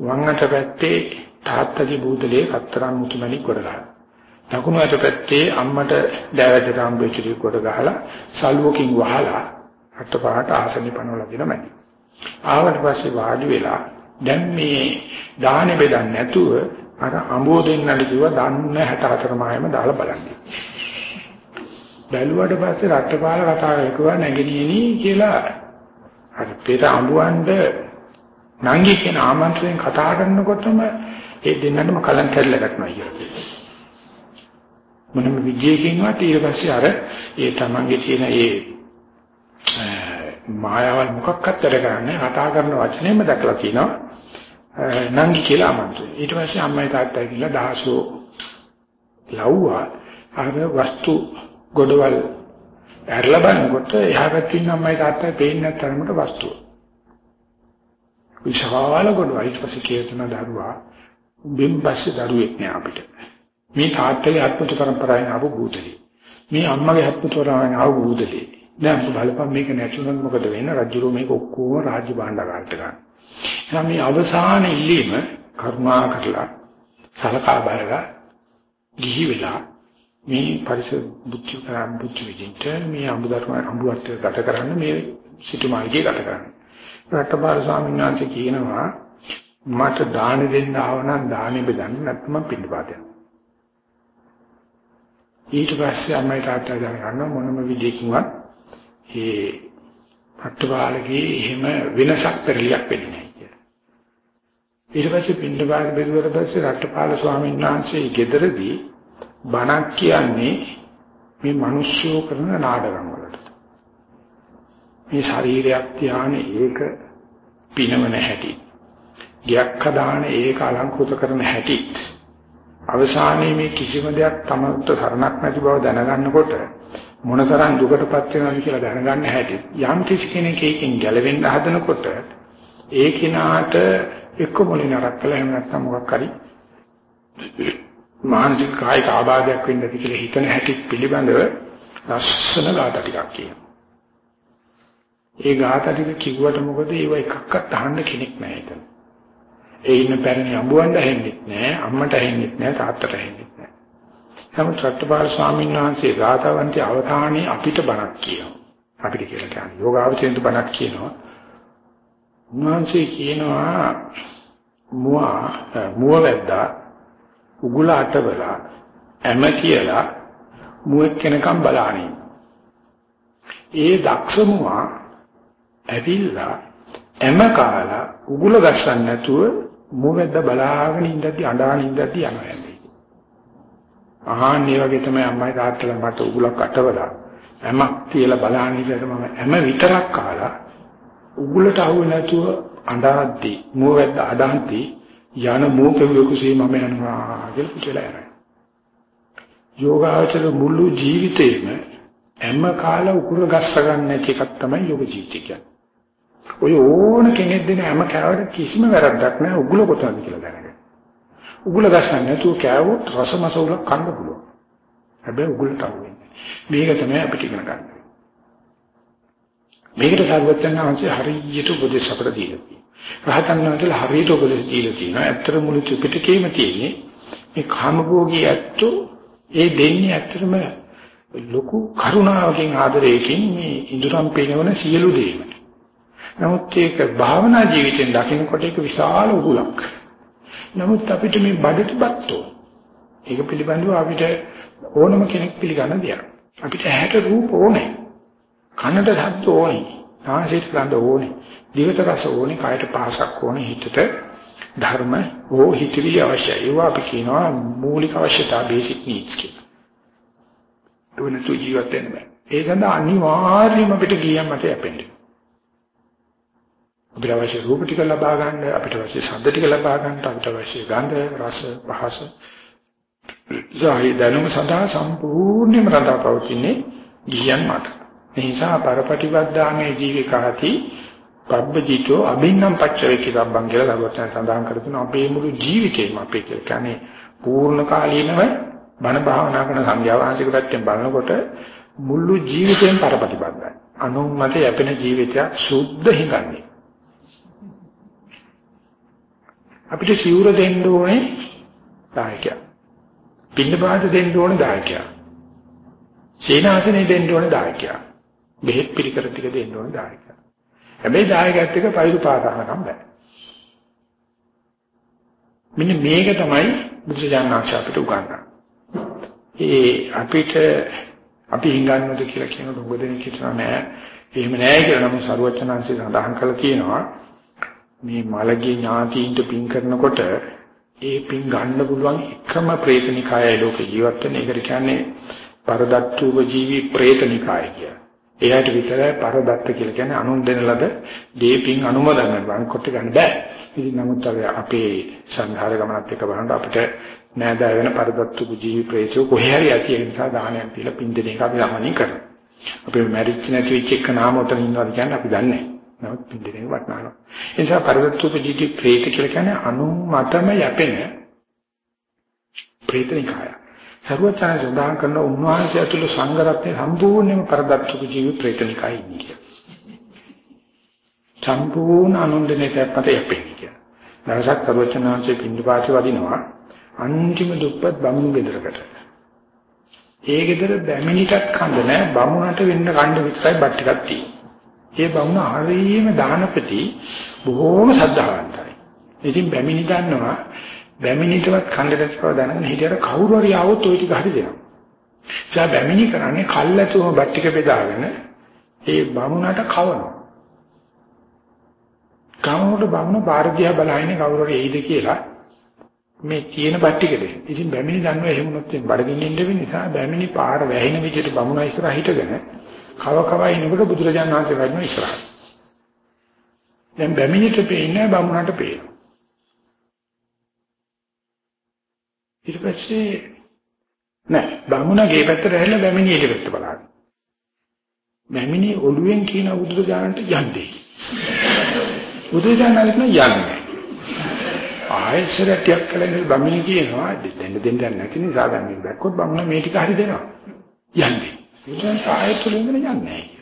වම් අත පැත්තේ තාත්තගේ බූදලේ රත්තරන් මුතුමැණික් කොට ගන්න. දකුණු අත පැත්තේ අම්මට දෑවැද්දට හම්බෙච්ච කොට ගහලා සලුවකින් වහලා අට පහට ආසනය පනවලා දෙනමයි. ආවට පස්සේ වාඩි වෙලා දැන් මේ දාහනේ බෙදන්නේ නැතුව අර අඹෝ දෙන්නට කිව්වා දන්න 64 මායම දාලා බලන්න. බැලුවට පස්සේ රට්ටපාල කතා කරලා නැගිනිනි කියලා අර පෙර අඹුවන්ට නංගි කියන ආමන්ත්‍රණයෙන් කතා කරනකොටම ඒ දෙන්නටම කලන් කැඩලා ගන්නවා කියන්නේ. මොනම විජයකින්වත් ඊට පස්සේ අර ඒ තමන්ගේ තියෙන ඒ මායාවල් මොකක්වත් වැඩ කරන්නේ කතා කරන වචනේම දැකලා කියනවා නංගි කියලා ආමන්ත්‍රණය. ඊට පස්සේ අම්මයි තාත්තයි කියලා දහසෝ ලව්වා අර වස්තු ගොඩවල් ඇරලා බලනකොට එහා පැත්තේ ඉන්න අම්මයි තාත්තයි පේන්නේ නැතරමට වස්තුව. විශාල ගොඩවල් ඊට පස්සේ කේතන දරුවා උඹෙන් පස්සේ දරුවෙක් නෑ අපිට. මේ තාත්තගේ අත්පුත පරම්පරාවෙන් ආපු භූතලේ. මේ අම්මගේ අත්පුත පරම්පරාවෙන් ආපු භූතලේ. දැන් බලපන් මේක නැතුනොත් මොකද වෙන්නේ? රජුරෝ මේක ඔක්කොම රාජ්‍ය භාණ්ඩාගාරට ගන්න. එහෙනම් මේ අවසාන ඉල්ලීම කරුණා කරලා සලකා බලලා ගිහි වෙලා මේ පරිසර බුද්ධ කරා බුද්ධ විදින්ට මේ අඹදර්ම අඹුවත් ගත කරන්න මේ සිටු මාර්ගය ගත කරන්න. රටපාල ස්වාමීන් වහන්සේ කියනවා මට දාන දෙන්න ආව නම් දානෙ බෙදන්න නැත්නම් පිළිපාතයක්. ඊට පස්සේ අම්මයි තාත්තා දැනගන්න මොනම විදියකින්වත් ඒ රටපාලගේ එහෙම වෙනසක් පෙරලියක් වෙන්නේ නැහැ කියලා. ඊට පස්සේ පිළිපාත බෙදුවට පස්සේ රටපාල ස්වාමීන් වහන්සේ ගෙදරදී බණක් කියන්නේ මේ මිනිස්සු කරන නාටකම් වලට. මේ ශරීරයක් ධානය ඒක පිනවන හැටි. ගයක් හදාන ඒක අලංකృత කරන හැටි. අවසානයේ මේ කිසිම දෙයක් තමත් තරණක් නැති බව දැනගන්නකොට මොනතරම් දුකටපත් වෙනවද කියලා දැනගන්න හැටි. යම් කිසි කෙනෙක් ඒකෙන් ගැලවෙන්න හදනකොට ඒ කිනාට එක්ක මොලේ නරක් කළා එහෙම නැත්නම් මොකක් හරි මානසික කායික ආබාධයක් වෙන්න ඇති කියලා හිතන හැටි පිළිබඳව ලස්සන ગાත ටිකක් කියනවා. ඒ ગાත ටික කිව්වට මොකද ඒව එකක්වත් අහන්න කෙනෙක් නැහැ එතන. ඒ ඉන්න පැරණි අඹුවන්ට ඇහෙන්නේ නැහැ, අම්මට ඇහෙන්නේ නැහැ, තාත්තට ඇහෙන්නේ නැහැ. නමුත් රත්පාල ස්වාමීන් වහන්සේ ගාතාවන්ති අවධානයේ අපිට බණක් කියනවා. අපිට කියලා කියන්නේ යෝගාවචරෙන්ට බණක් කියනවා. උන්වහන්සේ කියනවා මුවා මුව වැද්දා උගුල අටවලා ඇම කියලා මුවෙක් කෙනකම් බලානේ. ඒ දක්ෂමුවා ඇවිල්ලා ඇම කාලා උගුල ගස්සන්න නැතුව මුවෙද්ද බලාගෙන ඉඳද්දි අඬාන ඉඳද්දි යනවා යන්නේ. ආහන්නේ වගේ තමයි අම්මයි තාත්තලා මට උගුලක් අටවලා ඇමක් තියලා බලාන ඉඳලා මම ඇම විතරක් කාලා උගුලට අහුව නැතුව අඬාද්දි මුවෙද්ද අඬන්ති යන මෝකෙවකුසේ මම යනවා කියලා කියලා යනවා. යෝගාචර මුළු ජීවිතේම හැම කාල උකුර ගස්ස ගන්න නැති එකක් තමයි යෝග ජීවිතය කියන්නේ. ඔය ඕන කෙනෙක් දෙන හැම කෑවට කිසිම වැරද්දක් නැහැ උගුල කොටනද කියලා දැනගන්න. උගුල ගස්සන්න නැතුව කෑවොත් රසමසවුල කන්න පුළුවන්. හැබැයි උගුලට අහුවෙන්නේ. මේක තමයි අපිට ඉගෙන ගන්න. මේකට සර්වඥාන් වහන්සේ හරියට උපදේශ අපට දීලා තියෙනවා. රහතන් වහන්සේලා හරියට උපදේශ දීලා තියෙනවා. ඇත්තට මුළු ත්‍රිපිටකයේම තියෙන්නේ මේ කාමභෝගී ඇත්තෝ ඒ දෙන්නේ ඇත්තටම ලොකු කරුණාවකින් ආදරයකින් මේ ඉඳුරම් පේනවන සියලු දේම. නමුත් ඒක භාවනා ජීවිතෙන් දකිනකොට ඒක විශාල උගුලක්. නමුත් අපිට මේ බඩටපත් ඒක පිළිබඳව අපිට ඕනම කෙනෙක් පිළිගන්න දෙයක්. අපිට ඇහැට රූප ඕනේ. කනට ශබ්ද ඕනේ. නාසයට ගඳ ඕනේ. දිවට රස ඕනේ. කයට පහසක් ඕනේ. හිතට ධර්ම ඕ හිතවිලි අවශ්‍යයි. ඒවා අපි කියනවා මූලික අවශ්‍යතා බේසික් නීඩ්ස් කියලා. දුනතු ජීවත් වෙන්න බෑ. ඒ සඳහා අනිවාර්යයෙන්ම අපිට ගියම් මත යැපෙන්නේ. අපිට අවශ්‍ය රූප ටික ලබා ගන්න, අපිට අවශ්‍ය ශබ්ද ටික ලබා ගන්න, අපිට අවශ්‍ය ගන්ධ, රස, පහස සාහි දැනුම සඳහා සම්පූර්ණයෙන්ම රඳාපවතින්නේ ගියන් මත. මේ නිසා පරපටිවද්දාමේ ජීවිකාති පබ්බජිතෝ අබින්නම් පච්චවේකිතබ්බන් කියලා ලබතෙන් සඳහන් කර තුන අපේ මුළු ජීවිතේම අපේ කියන්නේ පූර්ණ කාලීනව බණ භාවනා කරන සංඥා වාසික පැත්තෙන් බලනකොට මුළු ජීවිතේම පරපටිබද්දයි. අනුමත යැපෙන ජීවිතයක් සුද්ධ හිඟන්නේ. අපිට සිවුර දෙන්න ඕනේ දායකයා. පින්න පාත දෙන්න ඕනේ දායකයා. සීනාසනෙ දෙන්න ඕනේ දායකයා. බෙහෙත් පිළිකර ටික දෙන්න ඕනේ දායකයා. හැබැයි දායකයත් එක්ක පයිරු පාසහනකම් බෑ. මෙන්න මේක තමයි බුදුජානනාංශ අපිට උගන්වන්නේ. ඒ අපිට අපි හංගන්නද කියලා කියන දුඟදෙන කියනවා නෑ. එහෙම නෑ කියලා නම් සරුවචනාංශය සඳහන් කරලා තියෙනවා. මේ මලගේ ඥාතීන්ට පින් කරනකොට ඒ පින් ගන්න පුළුවන් එකම ප්‍රේතනිකායයි ලෝක ජීවත් වෙන. ඒකට කියන්නේ පරදත්තුව ජීවි ප්‍රේතනිකාය කියලා. එයාට විතරයි පරදත්ත කියලා කියන්නේ අනුන් දෙන ලද දීපින් අනුමೋದන ගන්න කොට ගන්න බෑ. ඉතින් නමුත් අපේ සංඝාර ගමනත් එක්ක බලනකොට අපිට නෑදෑ වෙන පරදත්තු ජීවි ප්‍රේතෝ කොහේ හරි ඇති ඒ නිසා දානයක් දීලා පින් දෙන එක අපි ළමනින් කරනවා. අපි මැරිච්ච නැති වෙච්ච එක නාම උතන ඉන්නවා කියන්නේ අපි දන්නේ නැහැ. නමුත් පින් දෙන එක වටනවා. ඒ නිසා පරදත්තු ජීවි ප්‍රේත කියලා කියන්නේ අනු මතම යැපෙන ප්‍රේතනිකාය. සර්වචන සඳහන් කරන උන්වහන්සේ ඇතුළු සංඝ රත්නයේ සම්පූර්ණයෙන්ම පරදත්තු ජීවි ප්‍රේතනිකයි ඉන්නේ. සම්පූර්ණ අනුන්දනයට මත යැපෙන්නේ කියලා. දවසක් සර්වචනාංශයේ පින්දුපාති වදිනවා අන්තිම දුප්පත් බමුණු ගෙදරකට. ඒ ගෙදර බැමිණිටත් කඳ නැහැ බමුණට වෙන්න කණ්ඩ විතරයි බත් ටිකක් තියෙන්නේ. ඒ බමුණ හරියම දානපති බොහෝම සද්ධාවන්තයි. ඉතින් බැමිණි දන්නවා බැමිණිටවත් කණ්ඩ දැක්කව දැනගෙන හිටියට කවුරු හරි ආවොත් ওই ටික හරි දෙනවා. එයා බැමිණි කරන්නේ කල්ැතුම බත් ටික බෙදාගෙන ඒ බමුණට කවනවා. කවුරුද බමුණ බාරදියා බලහිනේ කවුරු හරි එයිද කියලා මේ තියෙන බට්ටිකද. ඉතින් බැමිණි දන්නවා එහෙම වුණොත් බඩගින්න ඉන්න වෙන නිසා බැමිණි පාර වැහෙන විදිහට බමුණ ඉස්සරහ හිටගෙන කව කව ඉනකොට බුදුරජාණන් වහන්සේ වැඩිම ඉස්සරහ. දැන් බැමිණිට පේන්නේ බමුණට පේනවා. ඊට පස්සේ නෑ. බමුණගේ පැත්තට හැරිලා බැමිණි එළිය පැත්ත බලනවා. බැමිණි ඔළුවෙන් කියන බුදුරජාණන්ට යන්නේ. බුදුරජාණන් යන්නේ. ආයෙසරයක් කලින් බම්මිනි කියනවා. දෙන්න දෙන්න නැති නිසා දැන් මේ දැක්කොත් බම්මලා මේ ටික හරි දෙනවා. යන්නේ. ඉතින් ආයෙත් තුලින් යන්නේ නැහැ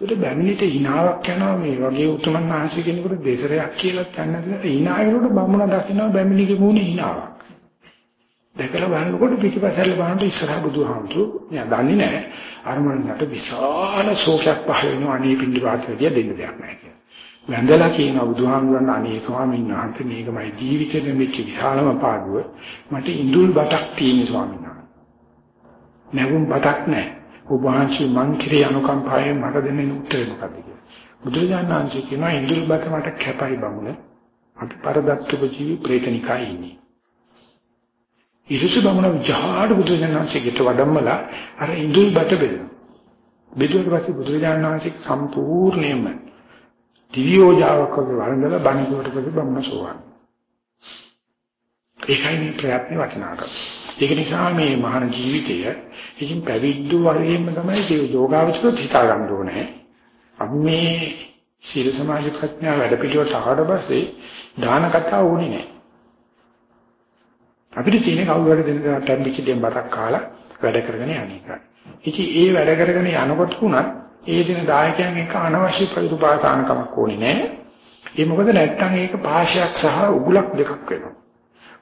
උට බැමිනිට hinaවක් යනවා මේ වගේ උතුමන් ආශි කෙනෙකුට දෙසරයක් කියලා තන්නද hinaයකට බම්මලා දකිනවා බැමිනිගේ මූණේ hinaවක්. දැකලා බලනකොට පිටිපස්සෙල්ල බලනකොට ඉස්සරහ බුදුහාමුදුරු මම දන්නේ නැහැ. අර මන්නට විශාල ශෝකයක් පහළ වෙනවා. අනේ පිළිබාත වැඩිය දෙන්න දෙයක් නැහැ කියලා. වැඳලා කියන බුදුහාමුදුරන් අනේ ස්වාමීන් වහන්සේ මේකමයි ජීවිතේ මෙච්ච විශාලම පාඩුව. මට ඉඳුල් බතක් තියෙන ස්වාමීන් වහන්සේ. නැවුම් බතක් නැහැ. ඔබ වහන්සේ මං කිරේ අනුකම්පාවෙන් මට දෙන්න උත්තරේ මොකද්ද කියලා. බුදුරජාණන් වහන්සේ කියනවා ඉඳුල් බත මට කැපයි බමුණ. අපි පරදත්තුක ජීවි ප්‍රේතනිකයි ඉන්නේ. ඉරිසු බමුණ විජහාඩ බුදුරජාණන් වහන්සේට වඩම්මලා අර ඉඳුල් බත බෙදුවා බෙදුවට පස්සේ බුදුරජාණන් වහන්සේ සම්පූර්ණයෙන්ම දිවියෝජාවක් වගේ වළඳලා බණ කිව්වට පස්සේ බම්ම සෝවන්. ඒකයි මේ ප්‍රයත්නේ වටිනාකම. ඒක නිසා මේ මහාන ජීවිතය ඉතින් පැවිද්දු වගේම තමයි ඒ යෝගාවචරත් හිතා ගන්න ඕනේ. අපි මේ සීල සමාධි ප්‍රඥා වැඩ පිළිවෙලට ආවට පස්සේ දාන කතාව ඕනේ නැහැ. අපිට තියෙන කවුරු හරි දෙන තැම්පිච්ච දෙම් බරක් කාලා වැඩ කරගෙන යන්නේ එකයි. ඉතින් ඒ වැඩ කරගෙන යනකොට උනත් ඒ දින දායකයන් එක අනවශ්‍ය ප්‍රතිපාදානකමක් ඕනේ නැහැ. ඒ මොකද නැත්තම් ඒක පාශයක් සහ උගුලක් දෙකක් වෙනවා.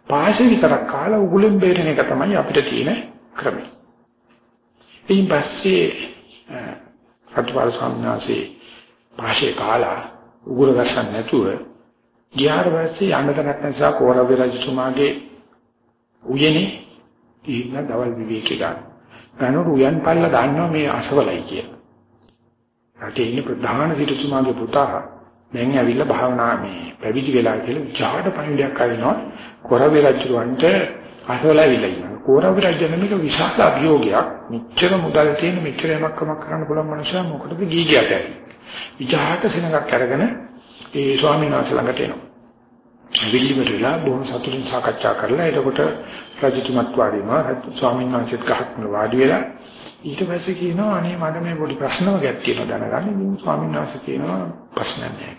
පාශය විතරක් කාලා උගුලෙන් බේරෙන එක තමයි අපිට තියෙන ක්‍රමය. ඊයින් පස්සේ රත්පාල ස්වාමීන් වහන්සේ පාශය කාලා උගුල ගස්සන්න නැතුව ගියාට පස්සේ යන්න තැනක් නිසා කෝරවි රජතුමාගේ උයනේ ඉන්න දවල් විවේකේ ගන්න. ගන්නකොට උයන් පල්ල දන්නවා මේ අසවලයි කියලා. රටේ ඉන්න ප්‍රධාන සිටුතුමාගේ පුතා දැන් ඇවිල්ලා භාවනා මේ පැවිදි වෙලා කියලා විචාරට පණිවිඩයක් අරිනවා කොරවි රජුන්ට අසවලා ඇවිල්ලා ඉන්නවා. කොරවි රජුන් මේක විශාල අභියෝගයක්. මෙච්චර මුදල් තියෙන මෙච්චර යමක් කරන්න පුළුවන් මනුස්සයා මොකටද ගී ගියට ඇති. විචාරක සෙනඟක් අරගෙන ඒ ස්වාමීන් වහන්සේ ළඟට එනවා. විල්ලිමට වෙලා බොහොම සතුටින් සාකච්ඡා කරලා එතකොට රජතුමත් වාඩි වෙනවා. ස්වාමීන් වහන්සේත් ගහක් වාඩි වෙලා ඊට පස්සේ කියනවා අනේ මට මේ පොඩි ප්‍රශ්න වර්ගයක් තියෙනවා දැනගන්න. ඉතින් ස්වාමීන් වහන්සේ කියනවා ප්‍රශ්න නැහැ.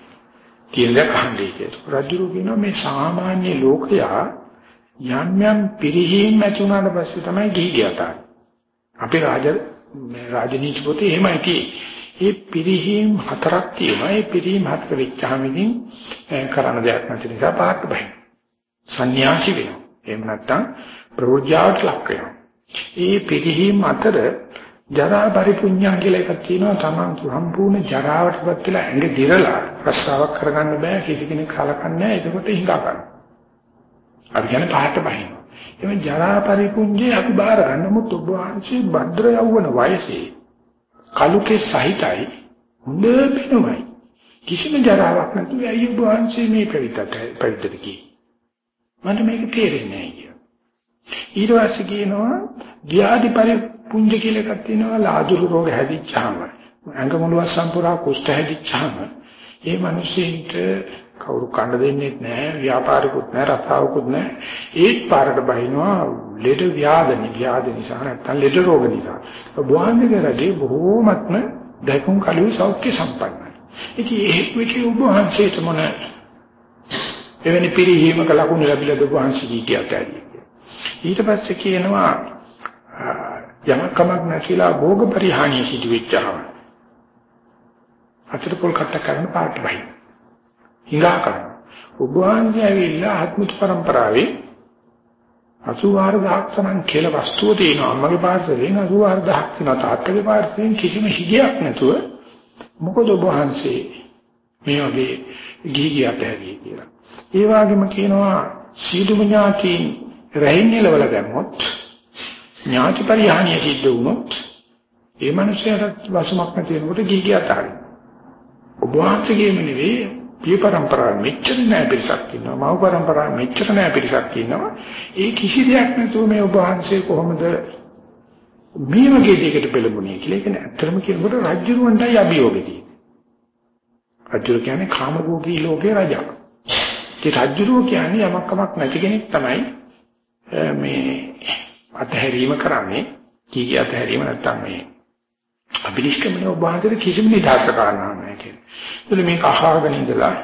කියන දේ අහන්නේ කියලා. රජුරු කියනවා මේ සාමාන්‍ය ලෝකයා යම් යම් පිරිහීම් ඇති වුණාට පස්සේ තමයි ගිහි ගියතා. අපේ රාජ රාජනීති පොතේ එහෙමයි තියෙන්නේ. ඒ පිරිහීම් හතරක් තියෙනවා. ඒ පිරිහීම් හතර වෙච්චාම ඉතින් කරන්න දෙයක් නැති නිසා පාට බයි. සන්‍යාසි වෙනවා. එහෙම නැත්නම් ප්‍රෝජාවට ලක් වෙනවා. ඒ පිරිහීම් අතර ජරා පරිපුඤ්ඤා කියලා එකක් තියෙනවා. Taman සම්පූර්ණ ජරාවටපත් වෙලා ඇඟ දිරලා රස්සාවක් කරගන්න බෑ කිසි කෙනෙක් සලකන්නේ නැහැ. ඒකට හිඟා ගන්න. අපි කියන්නේ පාට බහිනවා. එමෙ ජරා පරිපුඤ්ජේ අපි බාර ගන්න මුත් ඔබ වහන්සේ භද්‍ර යවවන වයසේ කලුකේ සහිතයි හොඳ පිනුමයි. කිසිම ජරාවක් නැතුව ඇයි ඔබ වහන්සේ මේ පැවිද්දට පැවිද්දට ගියේ? මට මේක තේරෙන්නේ නැහැ ඊට පස්සේ කියනවා ව්‍යාධි පරිපුංජ කියලා එකක් තියෙනවා ලාදුරු රෝග හැදිච්චාම ඇඟ මුලව සම්පූර්ණ කුෂ්ඨ හැදිච්චාම ඒ මිනිස්සුන්ට කවුරු කන්න දෙන්නේ නැහැ ව්‍යාපාරිකුත් නැහැ රස්සාවකුත් නැහැ ඒත් පාරට බහිනවා ලෙඩ ව්‍යාධනි ව්‍යාධ නිසා නැත්නම් ලෙඩ රෝග නිසා බුවන්ගේ රජේ බොහෝමත්ම දැකුම් කලිය සෞඛ්‍ය සම්පන්නයි ඉතින් ඒ විචි ඔබ වහන්සේට මොන එවැනි පිරිහීමක ලකුණු ලැබිලා ඔබ වහන්සේ කීකියට ඇති ඊට පස්සේ කියනවා යමක් කමක් නැතිලා භෝග පරිහානිය සිදු වෙච්චාම අතට පොල් කට්ට කරන පාට බයි. හිඟා කරන. ඔබ වහන්සේ ඇවිල්ලා ආත්මික પરම්පරාවේ 84000ක් සමන් කියලා වස්තුව තියෙනවා අම්මගේ පාර්ශවයෙන් 84000ක් තියෙනවා තාත්තගේ පාර්ශවයෙන් කිසිම හිගයක් නැතුව මොකද ඔබ වහන්සේ මේ වගේ ගිහි ගියට හැදී කියලා. ඒ වගේම කියනවා සීදුම ඥාතීන් රැහින් එලවල දැම්මොත් ඥාති පරිහානිය සිද්ධ වුණොත් ඒ මනුස්සයාට වසමක් නැති වෙනකොට ගිහි ගියට හරි. ඔබ වහන්සේගේම නෙවෙයි පිය પરම්පරාව මෙච්චර නෑ පිරිසක් ඉන්නවා. මව් પરම්පරාව මෙච්චර නෑ පිරිසක් ඉන්නවා. ඒ කිසි දෙයක් නැතුව මේ ඔබ වහන්සේ කොහොමද මේ වගේ දෙයකට පෙළඹුණේ කියලා ඒක ඇත්තම කියනකොට රජුරවන්ටයි අභියෝගෙ තියෙන්නේ. රජුර කියන්නේ කාමභෝගී ලෝකේ රජා. ඒ රජුරෝ කියන්නේ යමක් කමක් නැති කෙනෙක් තමයි මේ අතහැරීම කරන්නේ. කීකිය අතහැරීම නැත්තම් මේ අභිනිෂ්ක්‍මණය ඔබ වහන්සේට කිසිම නිදහස කරන්නා නැහැ කියන්නේ. ඒල මේක අහගෙන ඉඳලා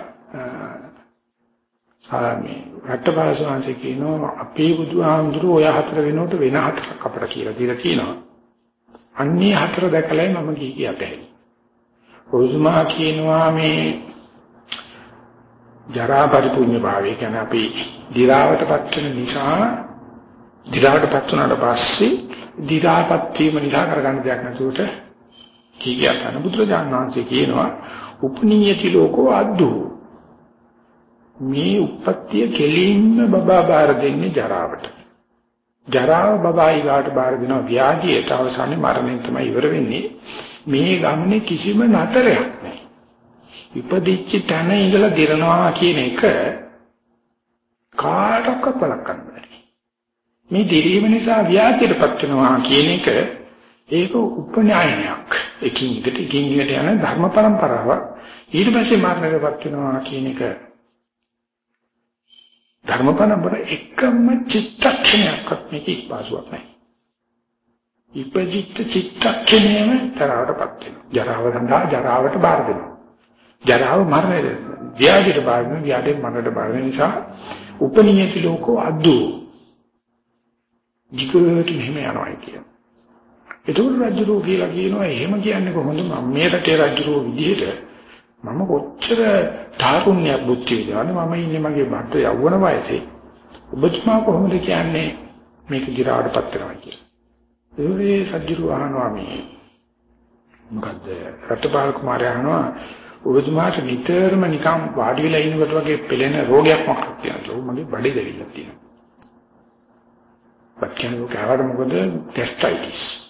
ආමේ රට්ටපාලසංශ කියනවා අපේ බුදුහාමුදුරුවෝ ඔය හතර වෙනකොට වෙන හතරක් අපට කියලා දීලා තියෙනවා. අන්නේ හතර දැකලා මම කී කියත හැකි. ඔසුමා කියනවා මේ ජරා පරිපූර්ණ භාවය කියන්නේ අපි දි รา වටපත් වෙන නිසා දි รา වටපත් වුණාට පස්සේ දි รา පත් වීම නිසා කරගන්න දෙයක් නැතුවට කීයක් අන බුදුරජාණන් වහන්සේ කියනවා උපනීයති ලෝකෝ අද්දු. මේ උප්පත්තිය කෙලින්ම බබා බාර දෙන්නේ ජරාවට. ජරාව බබායි ගාට බාර දෙනවා ව්‍යාධියට අවසානයේ මරණයෙන් තමයි ඉවර වෙන්නේ. මේ ගමනේ කිසිම නතරයක් නැහැ. ඉපදිච්ච තැන ඉඳලා දිරනවා කියන එක කාටවත් බලකන්න බෑ මේ දිරීම නිසා ව්‍යාධියටපත් වෙනවා කියන එක ඒක උපඥායනයක්. එකින් එකට එකින් එකට යන ධර්ම પરම්පරාවක්. ඊට පස්සේ මරණයටපත් වෙනවා කියන එක ධර්මපරම්පර එකම චිත්තක්ෂණයක්වත් මේක ඉස්පාසුවක් නැහැ. ඉපජිත් චිත්තක්ෂණයම තරවටපත් වෙනවා. ජරාව සඳහා ජරාවට බාර දෙනවා. ජරාව මරණය ව්‍යාධියට බාර දෙනවා. ව්‍යාධියෙන් මරණයට බාර දෙන නිසා උපනීයති ලෝකෝ අද්දු. jigurati මෙහෙම යනවා කියන. ඒතකොට රජුරෝ කියලා කියනවා එහෙම කියන්නේ කොහොමද මම මේ රටේ රජුරෝ විදිහට මම කොච්චර තාරුණ්‍යයක් බුද්ධි විදිනවද මම ඉන්නේ මගේ බඩ යවවන වයසේ ඔබතුමා කොහොමද කියන්නේ මේක දිරාවටපත් වෙනවා කියලා. ඒ රජුරෝ අහනවා මේ මොකද්ද රටපාල කුමාරයා අහනවා ඔබතුමාට නිතරම නිකම් වාඩි වෙලා ඉන්නකොට වගේ පෙළෙන රෝගයක් මොකක්ද කියලා. මගේ බඩේ දැවිල්ලක් තියෙනවා. බත් කියනකොට කාවට මොකද ටෙස්ටයිටිස්.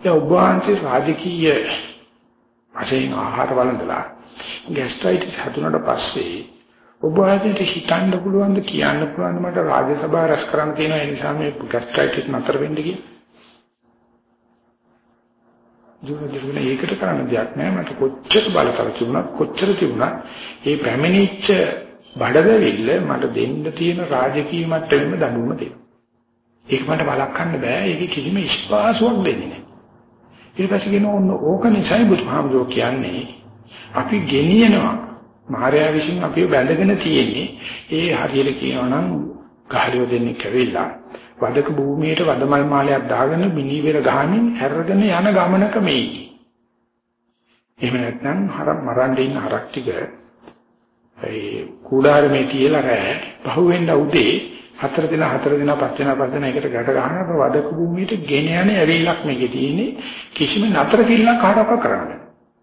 ඒ ඔබ වහන්සේ රාජකීය වශයෙන් ආහාර වළඳලා ગેස්ට්‍රයිටිස් හදුනට පස්සේ ඔබ වහන්සේට හිතන්න පුළුවන් ද කියන්න පුළුවන් මට රාජ්‍ය සභාව රැස් කරන්න තියෙන ඒ නිසා මේ ગેස්ට්‍රයිටිස් නතර වෙන්න කියලා. ජීවිතේ ඒකට කරන්න දෙයක් නෑ මට කොච්චර බලතල තිබුණත් කොච්චර තිබුණත් ඒ පැමිණිච්ච බඩදවිල්ල මට දෙන්න තියෙන රාජකීය මට්ටමෙම දඬුවම දෙනවා. ඒක මට වළක්වන්න බෑ. ඒකේ කිසිම ස්පාසුවක් දෙන්නේ නෑ. ඊට පස්සේ කියන ඕන ඕක නිසයි බුදුහාමුදුරුවෝ කියන්නේ. අපි ගෙනියනවා. මායාව විසින් අපිව බැඳගෙන තියෙන්නේ. ඒ හරියට කියනවා නම් ගහලියෝ දෙන්නේ කැවිලා වදක භූමියට වදමල් මාලයක් දාගෙන මිනිවෙර ගහමින් හැරගෙන යන ගමනක මේයි. එහෙම නැත්නම් හර මරන්න ඉන්න හරක් ටික ඒ කුඩාරමේ තියලා රෑ පහුවෙන්ද උදේ හතර දින හතර දින පස් දින පස් දින එකට ගැට ගන්නකොට වදක භූමියට ගෙන යන ඇවිල්ලක් මේකේ තියෙන්නේ. කිසිම නතර කිල්ලක් කාටවත් කරන්න.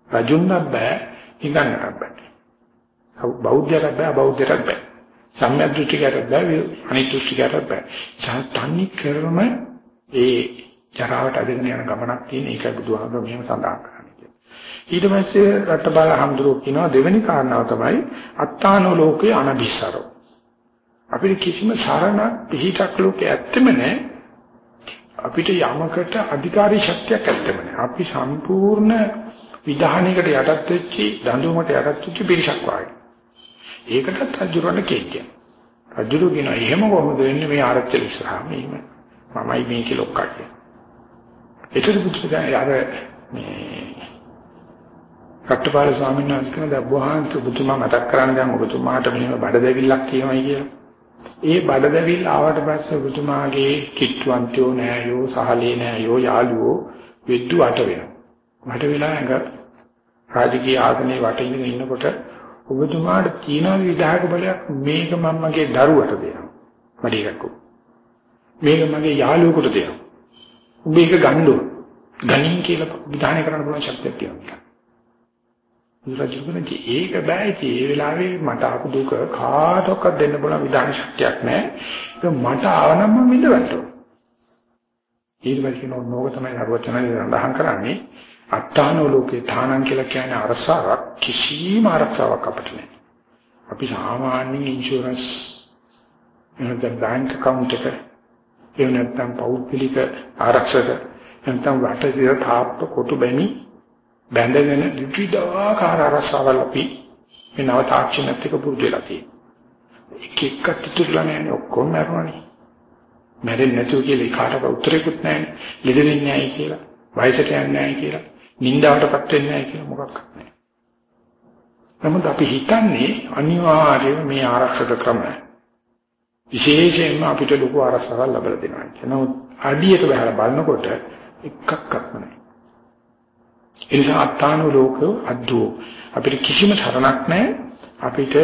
රජුන්නත් බෑ හිඟන්නත් බෑ. බෞද්ධයට බෑ බෞද්ධයට බෑ. සම්‍යක් දෘෂ්ටිකට බෑ අනිත් දෘෂ්ටිකට බෑ. තන්නේ කරම ඒ ජරාවට අදගෙන යන ගමනක් තියෙන ඒකයි බුදුහාමුදුරුවෝ මෙහෙම සඳහන් කරන්නේ ඊට පස්සේ රටබල හඳුරෝ කියනවා දෙවෙනි කාරණාව තමයි අත්තානෝ ලෝකේ අනබිසරෝ අපිට කිසිම සරණක් පිහිටක් ලෝකේ ඇත්තෙම නැහැ. අපිට යමකට අධිකාරී ශක්තියක් ඇත්තෙම නැහැ. අපි සම්පූර්ණ විධානයකට යටත් වෙච්චි දඬුවමට යටත් වෙච්චි පිරිසක් වගේ. ඒකටත් රජුරණ කියන්නේ. රජුරු කියන එහෙම කොහොමද වෙන්නේ මේ ආරච්චල ඉස්සරහා මෙහෙම මමයි මේකේ ලොක්කා කියන. ඒතර බුදුසසුන අර මේ කට්ටපාල ස්වාමීන් වහන්සේ කියන දබ්බවහන්ත බුදුමා මතක් කරන්නේ දැන් ඔබතුමාට මෙහෙම බඩ දෙවිල්ලක් තියෙනවයි කියලා. ඒ බඩදවිල් ආවට පස්සේ ඔබතුමාගේ කිට්වන්තයෝ නෑයෝ සහලේ නෑයෝ යාළුවෝ විද්දු අට වෙනවා. වට වෙලා ඇඟ රාජකීය ආසනේ වටින්න ඉන්නකොට ඔබතුමාට තියෙන විධායක බලයක් මේක මම මගේ දරුවට දෙනවා. වැඩි එකක්. මේක මගේ යාළුවෙකුට දෙනවා. උඹ ඒක ගන්න ඕන. ගනින් කියලා විධානය කරන්න පුළුවන් ශක්තියක් තියෙනවා. බුදුරජාණන් ඒක බෑ ඉතින් ඒ වෙලාවේ මට ආපු දුක කාටවත් දෙන්න පුළුවන් විධාන ශක්තියක් නැහැ. ඒක මට ආවනම් මම විඳවන්න ඕන. ඊට පස්සේ නෝක තමයි හරවචනයි රඳහන් කරන්නේ අත්තානෝ ලෝකේ තානං කියලා කියන්නේ අරසාවක් කිසිම ආරක්ෂාවක් අපිට නැහැ. අපි සාමාන්‍ය ඉන්ෂුරන්ස් එහෙනම් බැංක් account එක එහෙම නැත්නම් පෞද්ගලික ආරක්ෂක නැත්නම් වටේ තාප්ප කොටු බැමි බැඳගෙන විවිධාකාර අරසවල් අපි මේ නව තාක්ෂණත් එක්ක පුරුදු වෙලා තියෙනවා. එක එකක් ඉතුරුලා නැහැ ඔක්කොම මරණනේ. මැරෙන්නේ නැතුව කියලා කාටවත් උත්තරයක්වත් නැහැ. ලෙඩ වෙන්නේ නැහැ කියලා. වයසට යන්නේ නැහැ කියලා. නින්දාවටපත් වෙන්නේ නැහැ කියලා මොකක්වත් නැහැ. නමුත් අපි හිතන්නේ අනිවාර්යයෙන් මේ ආරක්ෂක ක්‍රම විශේෂයෙන්ම අපිට ලොකු ආරක්ෂාවක් ලැබලා දෙනවා. නමුත් අඩියට බහලා බලනකොට එකක්වත් නැහැ. ඒ නිසා අත්තානෝ ලෝකෝ අද්දෝ අපිට කිසිම සරණක් නැහැ. අපිට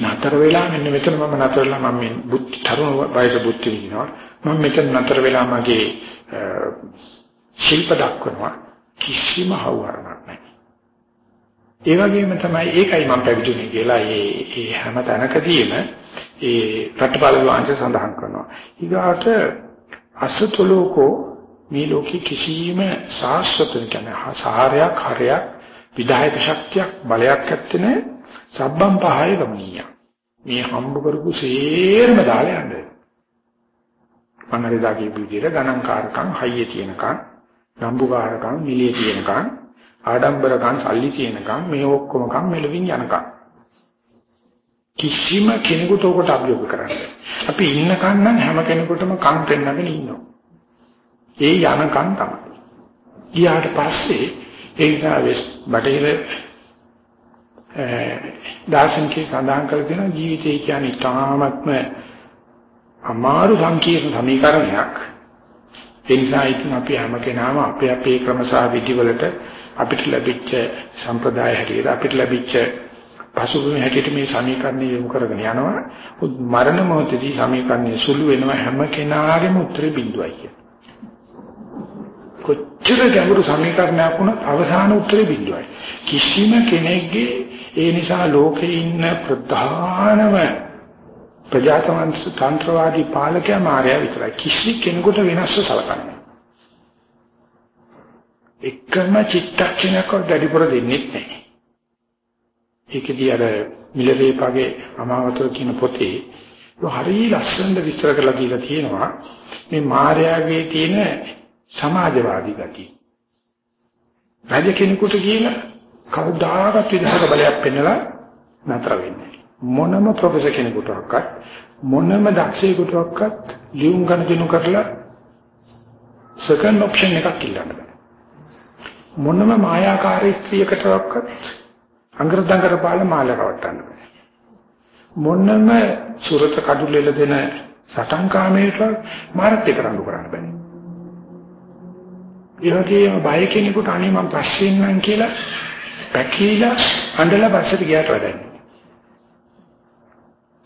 නතර වෙලා මෙන්න මෙතන මම නතර වෙලා මම මේ බුද්ධ තරුණ වයස බුද්ධ විඳිනවා මම මෙතන නතර වෙලා මගේ ශිල්ප දක්වනවා. කිසිම හවුහරණක් නැහැ. ඒ වගේම තමයි ඒකයි මම පැවිදිුනේ කියලා ඒ ඒ හැම තැනකදීම ඒ රටපාල වංශ සඳහන් කරනවා. ඊගාට අසතලෝකෝ මේ ලෝකේ කිසිම සාස්වත කියන්නේ සාහරයක් හරයක් විදායක ශක්තියක් බලයක් ඇත්තේ සබ්බම් පහය ගමනිය. මේ හම්බ කරපු සේරම දාලා යන්නේ. මනරදාගේ විදිහට ගණන්කාරකම් හයිය තියෙනකම් නම්බුකාරකම් නිලිය තියෙනකම් ආඩම්බරකම් සල්ලි තියෙනකම් මේ ඔක්කොමකම් මෙලවින් යනකම් කිසිම කෙනෙකුට ඔකට අභියෝග කරන්න අපි ඉන්නකන් නම් හැම කෙනෙකුටම කන් පෙන්නගෙන ඉන්නවා. ඒ යනකන් තමයි. ගියාට පස්සේ ඒ නිසා බටහිර දාර්ශනිකයන් සඳහන් කර තියෙනවා ජීවිතය කියන්නේ තාමත්ම අමාරු සංකීර්ණ සමීකරණයක්. ඒ නිසා ඉතින් අපි හැම කෙනාම අපේ අපේ ක්‍රමසහ විදිවලට අපිට ලැබිච්ච සම්ප්‍රදාය හැටියට අපිට ලැබිච්ච පසුබිම හැටියට මේ සමීකරණය යොමු කරගෙන යනවා. මරණ මොහොතදී සමීකරණය සුළු වෙනවා හැම කෙනාගේම උත්තරේ බිඳුවයි කියන. කොච්චර ගැඹුරු සමීකරණයක් වුණත් අවසාන උත්තරේ බිඳුවයි. කිසිම කෙනෙක්ගේ ඒ නිසා ලෝකේ ඉන්න ප්‍රධානම ප්‍රජාතන්ත්‍ර තන්ත්‍රවාදී පාලකයා මාර්යා විතරයි. කිසි කෙනෙකුට වෙනස්ව සලකන්නේ. එකම චිත්තක්ෂණයක්වත් වැඩිපුර දෙන්නේ නැහැ. ඒකදී අර මිලරේපගේ අමාවතර කියන පොතේ හරි ලස්සනට විස්තර කරලා දීලා තියෙනවා මේ මායාවේ තියෙන සමාජවාදී ගතිය. රජ කෙනෙකුට කියන කවදාකවත් විදහාක බලයක් පෙන්නලා නතර වෙන්නේ මොනම ප්‍රොෆෙසර් කෙනෙකුටවත් මොනම දක්ෂයෙකුටවත් ලියුම් ගන්න දිනු කරලා සෙකන්ඩ් ඔප්ෂන් එකක් ඉල්ලන්න බෑ මොනම මායාකාරී ස්ත්‍රියකටවත් අංගරදංගර පාල මාල රවට්ටන්න බෑ. මොනම සුරත කඩුලෙල දෙන සටන්කාමයට මාර්ථය කරන්න කරන්න බෑ. ඒ වගේම බය කෙනෙකුට අනේ මම පස්සේ ඉන්නම් කියලා පැකිලා අඬලා බස්සට ගියාට වැඩන්නේ.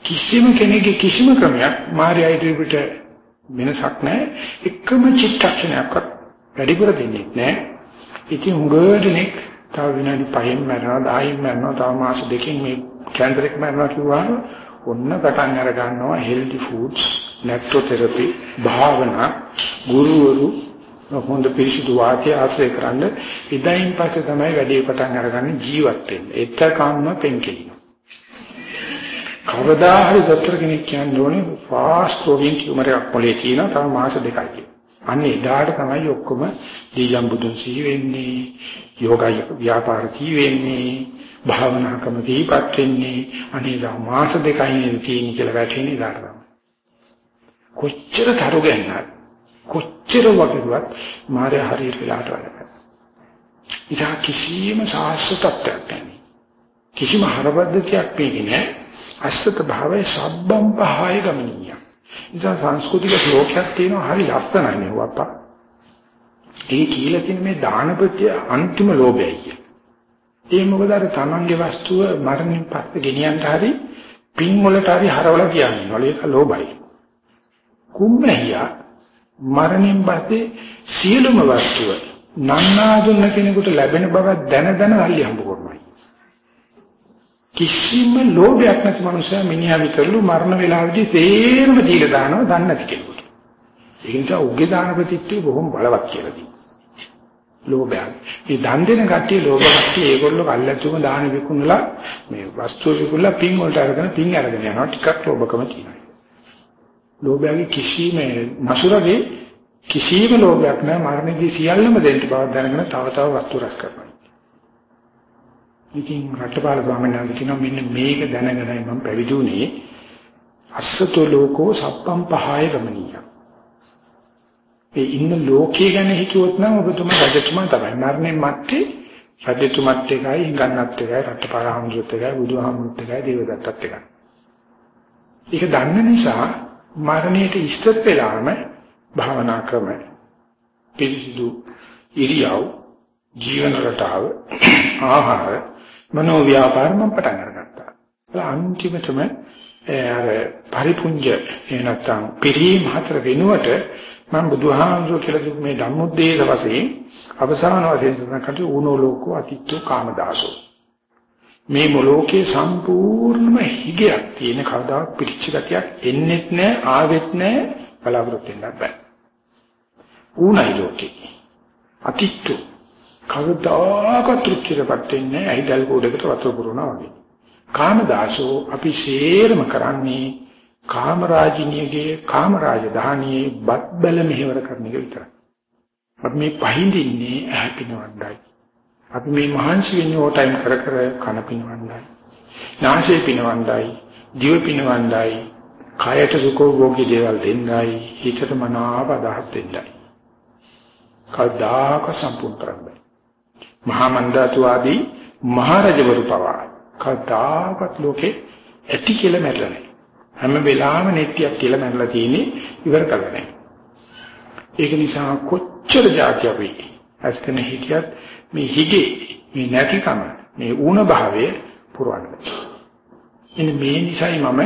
කිසිම කෙනෙකුගේ කිසිම ක්‍රමයක් මාර්යා ඉදිරියට වෙනසක් නැහැ. එකම චිත්තක්ෂණයක්වත් වැඩිපුර දෙන්නේ නැහැ. ඉතින් උගදෙනෙක් තව විනාඩි 5න් මරනවා 10න් මරනවා තව මාස දෙකකින් මේ කැන්සර් එක මරනවා කිව්වහම ඔන්න පටන් අර ගන්නවා හෙල්දි ෆුඩ්ස් නැට්‍රොതെරපි භාවනා ගුරුවරු හොඳ පිරිසිදු වාක්‍ය ආශ්‍රය කරන්න ඉදින් පස්සේ තමයි වැඩේ පටන් අරගන්නේ ජීවත් වෙන්න. එතකම්ම පෙන්කෙලින. කවදා හරි දොස්තර කෙනෙක් කියන්නේ ඕනේ ෆාස්ට් ග්‍රෝවිං ටියුමර් එකක් මොලේ තියෙනවා තව මාස දෙකයි. අන්න එදාට තමයි ඔක්කොම දීලම් බුදුන් සිහි වෙන්නේ, යෝගය ව්‍යාපාර සිහි වෙන්නේ, භාවනා ක්‍රම දීපත් වෙන්නේ. අනේ මාස දෙකයි තියෙන කියලා වැටෙන්නේ ඉදාට. කොච්චර තරු ගන්නත් කොච්චර වගේවත් මාය හරියට වෙලාට වැඩ කරනවා. ඉතින් කිසිම සාස්ත්‍වයක් නැහැ. කිසිම හරපද්ධතියක් මේකේ නැහැ. අස්සත භාවයේ සබ්බම් පහය ගමනිය. ඉතින් සංස්කෘතික ශ්ලෝකයක් තියෙනවා හරි ලස්සනයි නේ වප්පා. ඒ කියලා තියෙන මේ දානපත්‍ය අන්තිම ලෝභයයි කිය. ඒ මොකද අර තමන්ගේ වස්තුව මරණින් පස්සේ ගෙනියන්න හරි පින් වලට හරි හරවලා කියන්නේ. වල ඒක ලෝභයි. කුම්මහියා මරණින් පස්සේ සියලුම වස්තුව නන්නාදුන්න කෙනෙකුට ලැබෙන බව දැන දැන අල්ලි හම්බ කරනවා. කිසිම ලෝභයක් නැති මනුස්සයා මිනිහා විතරලු මරණ වේලාවේදී තේරම දීලා දානවා දන්නේ නැති කෙනෙකුට. ඒ නිසා උගේ දාන ප්‍රතිත්වය බොහොම බලවත් කියලා තියෙනවා. ලෝභයක්. මේ දන් දෙන කට්ටිය ලෝභ කට්ටිය ඒගොල්ලෝ කල්ලාතුම දාන විකුණලා මේ වස්තු විකුණලා පින් වලට අරගෙන පින් අරගෙන යනවා ටිකක් ලෝභකම තියෙනවා. ලෝභයගේ කිසිම මසුරගේ කිසිම ලෝභයක් නැහැ මරණදී සියල්ලම දෙන්න බව දැනගෙන තව තව වස්තු රැස් කරනවා. ඉතින් රටපාල ස්වාමීන් වහන්සේ කියනවා මෙන්න මේක දැනගෙනයි මම පැවිදි වුණේ අස්සතෝ ලෝකෝ සප්පම් පහය ගමනිය. මේ ඉන්න ලෝකයේ ගැන හිතුවොත් නම් ඔබතුමා රජතුමා තමයි. මරණයන් මැත්තේ රජතුමත් එකයි, හිඟන්නත් එකයි, රටපාල හමුදුත් එකයි, බුදුහාමුදුත් එකයි, දේවදත්තත් එකයි. ඒක දන්න නිසා මරණයට ඉස්සත් වෙලාම භාවනා ක්‍රම පිළිසිදු ඉරියව් ජීවන රටාව ආහාර මනෝ ව්‍යාපාර මම පටන් අරගත්තා. ඒ අන්තිමටම අර පරිපුංජ එනත්තම් පිළිම හතර වෙනුවට මම බුදුහාමුදුරුවෝ කියලා දුක් මේ ධම්මොද්දේශ වශයෙන් අවසාන වශයෙන් සඳහන් කරේ ඌනෝ ලෝකෝ අතිත්තු කාමදාසෝ. මේ මොලෝකේ සම්පූර්ණම හිගයක් තියෙන කවදාවත් පිටිච්ච ගතියක් එන්නෙත් නැහැ ආවෙත් නැහැ බලාපොරොත්තු වෙන්නත් බෑ. ඌනයි ලෝකේ. අතිත්තු කවදාකවත් තෘප්තියටපත් වෙන්නේ ඇයිදල් කෝඩකට වතුර පුරවනවා වගේ. කාමදාසෝ අපි සේරම කරන්නේ කාමරාජිනියගේ කාමරාජධානියේ බත් බැල මෙහෙවර කරන එක විතරයි. අපි මේ පහින්දින්නේ ඇහැපිනවන්නයි. අපි මේ මහන්සි වෙන්නේ ඕ ටයිම් කර කර කන පිනවන්නයි. නාසය පිනවන්නයි. ජීව පිනවන්නයි, කායට සුඛෝභෝගී දේවල් දෙන්නයි, හිතට මනාප අදහස් දෙන්නයි. කවදාක සම්පූර්ණ කරන්නේ. මහා මන්දාතුවාදී මහරජවරු පවා කවදාකත් ලෝකේ ඇති කියලා මැරෙලා නැහැ. හැම වෙලාවෙම නෙට්ටියක් කියලා මැරලා තියෙන්නේ ඉවර කරලා නැහැ. ඒක නිසා කොච්චර જાති අපි අස්කන හිටියත් මේ හිගේ මේ නැතිකම මේ ඌණ භාවය පුරවන්න බෑ. එන්නේ මේ නිසයි මම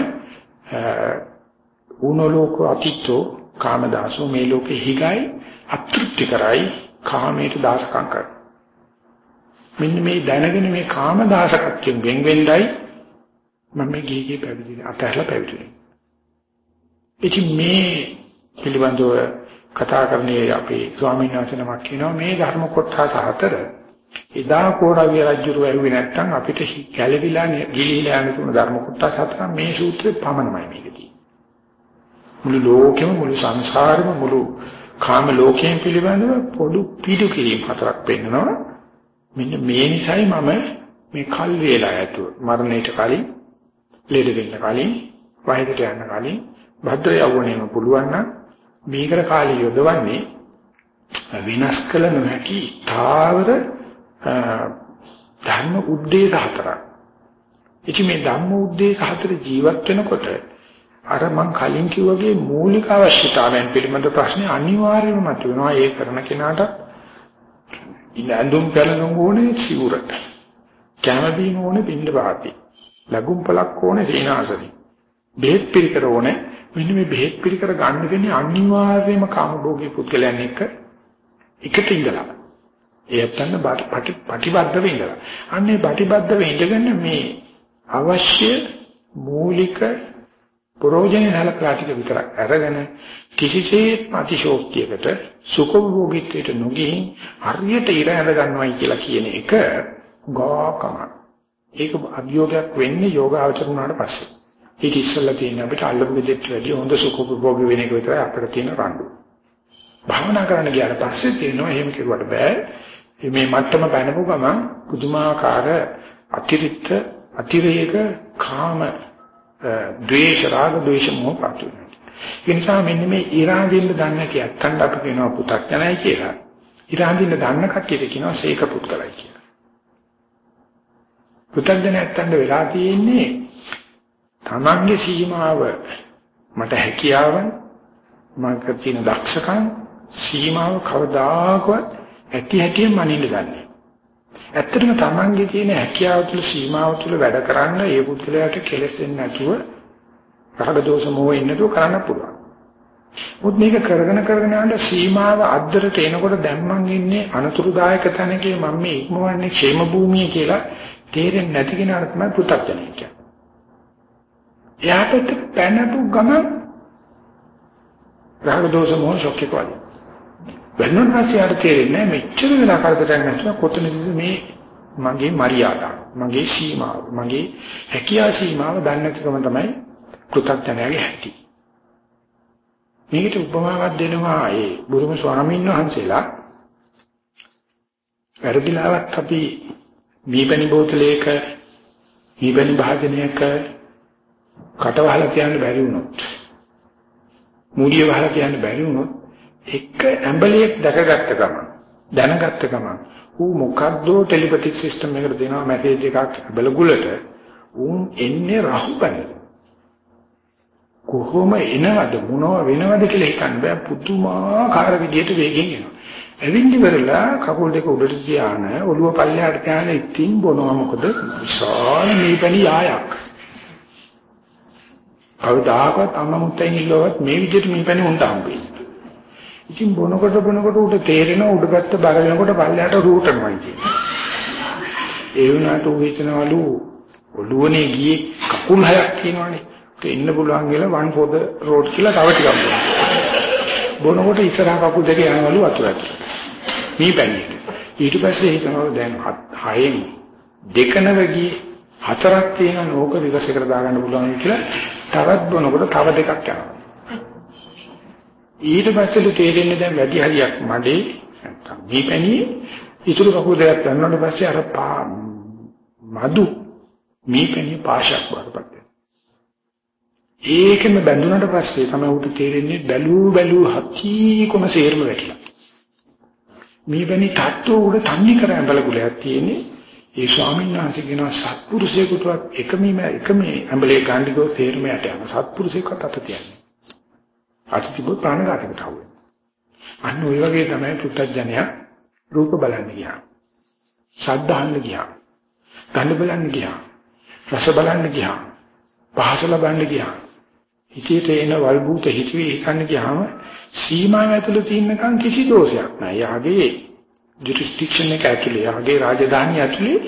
ඌණ ලෝක අතිත්ෝ කාමදාසෝ මේ ලෝකේ හිගයි අතෘප්ති කරයි කාමයට දාසකම් කරයි. මෙන්න මේ දැනගෙන මේ කාමදාසකත්වයෙන් වෙන් වෙන්නයි මම මේ ගිහිගේ පැවිදි අතහැරලා පැවිදි ඉතින් මේ පිළිබඳව කතා කරන්නේ අපේ ස්වාමීන් වහන්සේ නමක් කියනවා මේ ධර්ම කොටස හතර එදා කෝරවිය රජුරු ඇහුවේ නැත්නම් අපිට ගැළවිලා ගිලිහිලා යන තුන ධර්ම කොටස හතර මේ සූත්‍රේ පමණමයි මේකදී. මුළු ලෝකෙම මුළු සංසාරෙම මුළු කාම ලෝකයෙන් පිළිබඳව පොදු පිටු කිරීම හතරක් පෙන්නනවා. මෙන්න මේ නිසයි මම මේ කල් වේලා ඇතුව මරණයට කලින් ලෙඩ වෙන්න කලින් වයසට යන්න කලින් භද්‍ර යවුණේම පුළුවන් නම් මේකර කාලය යොදවන්නේ විනාශ කළ නොහැකි තාවර ධර්ම උද්දේශ හතරක්. ඉති මේ ධම්ම උද්දේශ හතර ජීවත් වෙනකොට අර මං කලින් කිව්වාගේ මූලික අවශ්‍යතාවයන් පිළිබඳ ප්‍රශ්නේ අනිවාර්යයෙන්ම මතුවෙනවා ඒ කරන කෙනාට ඉඳුම් කරන ඕනේ සිවුරට. කැම බීම ඕනේ පින්න පාති. ලැබුම් පළක් ඕනේ සීනාසනෙ. බෙහෙත් පිළිකර ඕනේ. මෙන්න මේ බෙහෙත් පිළිකර ගන්න වෙන්නේ අනිවාර්යයෙන්ම කාමභෝගී පුද්ගලයන් එක්ක එකට ඉඳලා. ඒත්තන්න ප්‍රතිබද්ධ වෙන්නලා. අන්නේ ප්‍රතිබද්ධ වෙන්නගෙන මේ අවශ්‍ය මූලික ප්‍රෝජනේ හලකලා ටික විතරක් අරගෙන කිසිසේත් අතිශෝක්තියකට සුඛභෝගීත්වයට නොගිහින් හරියට ඉර ඇඳ ගන්නවයි කියලා කියන එක ගාකම. ඒක අභියෝගයක් වෙන්නේ යෝගාවචර වුණාට පස්සේ. ඒක ඉස්සෙල්ලා තියෙන අපිට අල්ලපු දෙයක් වැඩි හොඳ සුඛභෝගී වෙන එක විතරයි අපිට තියෙන රණ්ඩු. භාවනා කරන්න ගියාට පස්සේ තේරෙනවා එහෙම කෙරුවට බෑ. මේ මට්ටම පැනපු ගමන් පුදුමාකාර අතිරික්ත අතිරේක කාම ද්වේෂ රාග ද්වේෂ මොහ පතු වෙනවා. ඒ නිසා මෙන්න මේ ඉරාදින්න දන්න කියත්තන් අපි කියනවා පු탁 ජනයි කියලා. ඉරාදින්න දන්න කට්ටියට කියනවා සීක පුත්කලයි කියලා. පු탁 ජනයන්ට වෙලා තියෙන්නේ තමන්ගේ සීමාව මට හැකියාවන් මම තියෙන දක්ෂකම් සීමාව කවදාකවත් ඇති හැටියෙන්ම අනින්න ගන්නෙ. ඇත්තටම Tamange තියෙන හැකියාව තුළ සීමාව තුළ වැඩ කරන්න ඒ පුද්ගලයාට කෙලස් දෙන්නේ නැතුව රහක දෝෂ මොහොින් නැතුව කරන්න පුළුවන්. මුත් මේක කරගෙන කරගෙන යන සීමාව අද්දරට එනකොට දැන් මං ඉන්නේ අනතුරුදායක තැනකේ මම මේ ඉක්මවන්නේ ക്ഷേම භූමිය කියලා තේරෙන්නේ නැති කෙනාට තමයි පු탁ජනෙ කියන්නේ. එයාට පැනපු ගම රහක දෝෂ මොහොන් ෂොක් එකක් වගේ. වෙනුන් පස්සේ ආර තේරෙන්නේ මෙච්චර වෙලා කරදරයක් නැතුව කොතනද මේ මගේ මරියාදා මගේ සීමාව මගේ හැකියා සීමාව දන්නේ නැතිකම තමයි කෘතඥයාගේ හැටි. මේකට උපමාවක් දෙනවා ඒ බුදුම ස්වාමීන් වහන්සේලා. වැඩිලාවක් අපි මීපැණි බෝතලයක මීපැණි භාජනයක කටවහලා තියන්න බැරි වුණොත් මූලිය වහලා තියන්න බැරි වුණොත් එක ඇඹලියක් දැකගත්ත ගමන් දැනගත්ත ගමන් ඌ මොකද්ද ටෙලිපැතික් සිස්ටම් එකකට දෙනවා මැසේජ් එකක් බලගුලට ඌ එන්නේ රහුපැන කොහොම එනවද මොනව වෙනවද කියලා හිතන්න බෑ. පුදුමාකාර විදියට වේගෙන් එනවා. ඇවිල්ලි වෙරලා කකුල් දෙක උඩට තියාන ඔළුව පල්ලෙහාට තියාන ඉතින් බොනවා මොකද? විශාල මේපැණි යායක්. කවදාකවත් අම්මා මුත්තෙන් ඉල්ලුවත් මේ විදිහට මේපැණි උන්ට හම්බෙන්නේ. ඉතින් බොනකොට බොනකොට උට තේරෙනවා උඩ පැත්ත බර වෙනකොට පල්ලයට රූටනවා කියන්නේ. ඒ වුණාට ඌ හිතනවලු ඔළුවනේ ගියේ කකුල් හයක් තියෙනවානේ. ඒක ඉන්න පුළුවන් කියලා one for the road කියලා තව ටිකක් බොනවා. බොනකොට ඉස්සරහා කකුල් දෙක යනවලු වතුරට. මේ බැන්නේ. ඊට පස්සේ හිතනවා දැන් හයෙන් දෙකනව ගියේ හතරක් තියෙන ඕක විගසයකට දාගන්න පුළුවන් කියලා තවත් බොනකොට තව දෙකක් යනවා. ඊට පස්සේ තේරෙන්නේ දැන් වැඩි හරියක් මඩේ නැත්තම් දීපැණියේ ඉතුරු කකුල් දෙකක් ගන්නවට පස්සේ අර මදු මීපැණිය පාශයක් වඩපත් ඒකෙම බැඳුනට පස්සේ තමයි උට තේරෙන්නේ බැලූ බැලූ හති කොන සේරම වැටිලා. මේ වැනි තත්ත්ව උඩ තන්නේ කර ඇඹලගුලයක් තියෙන්නේ. ඒ ස්වාමීන් වහන්සේ කියනවා සත්පුරුෂයෙකුටවත් එකම එකම ඇඹලේ ගාන්ධිකෝ සේරම යට යන සත්පුරුෂයෙකුට අත තියන්නේ. අතිතිබු ප්‍රාණඝාතකට හවුවේ. අන්න ওই වගේ තමයි පුත්තජනයා රූප බලන්න ගියා. ශබ්ද අහන්න ගියා. ගඳ බලන්න ගියා. රස බලන්න ගියා. පහස ලබන්න ගියා. හිතේට එන වල්බූත හිතවි හිතන්න ගියාම සීමාව ඇතුළේ තියෙනකන් කිසි දෝෂයක් නැහැ. යාගේ ජුරිස්ඩික්ෂන් එක ඇතුළේ, යාගේ රාජධානිය ඇතුළේ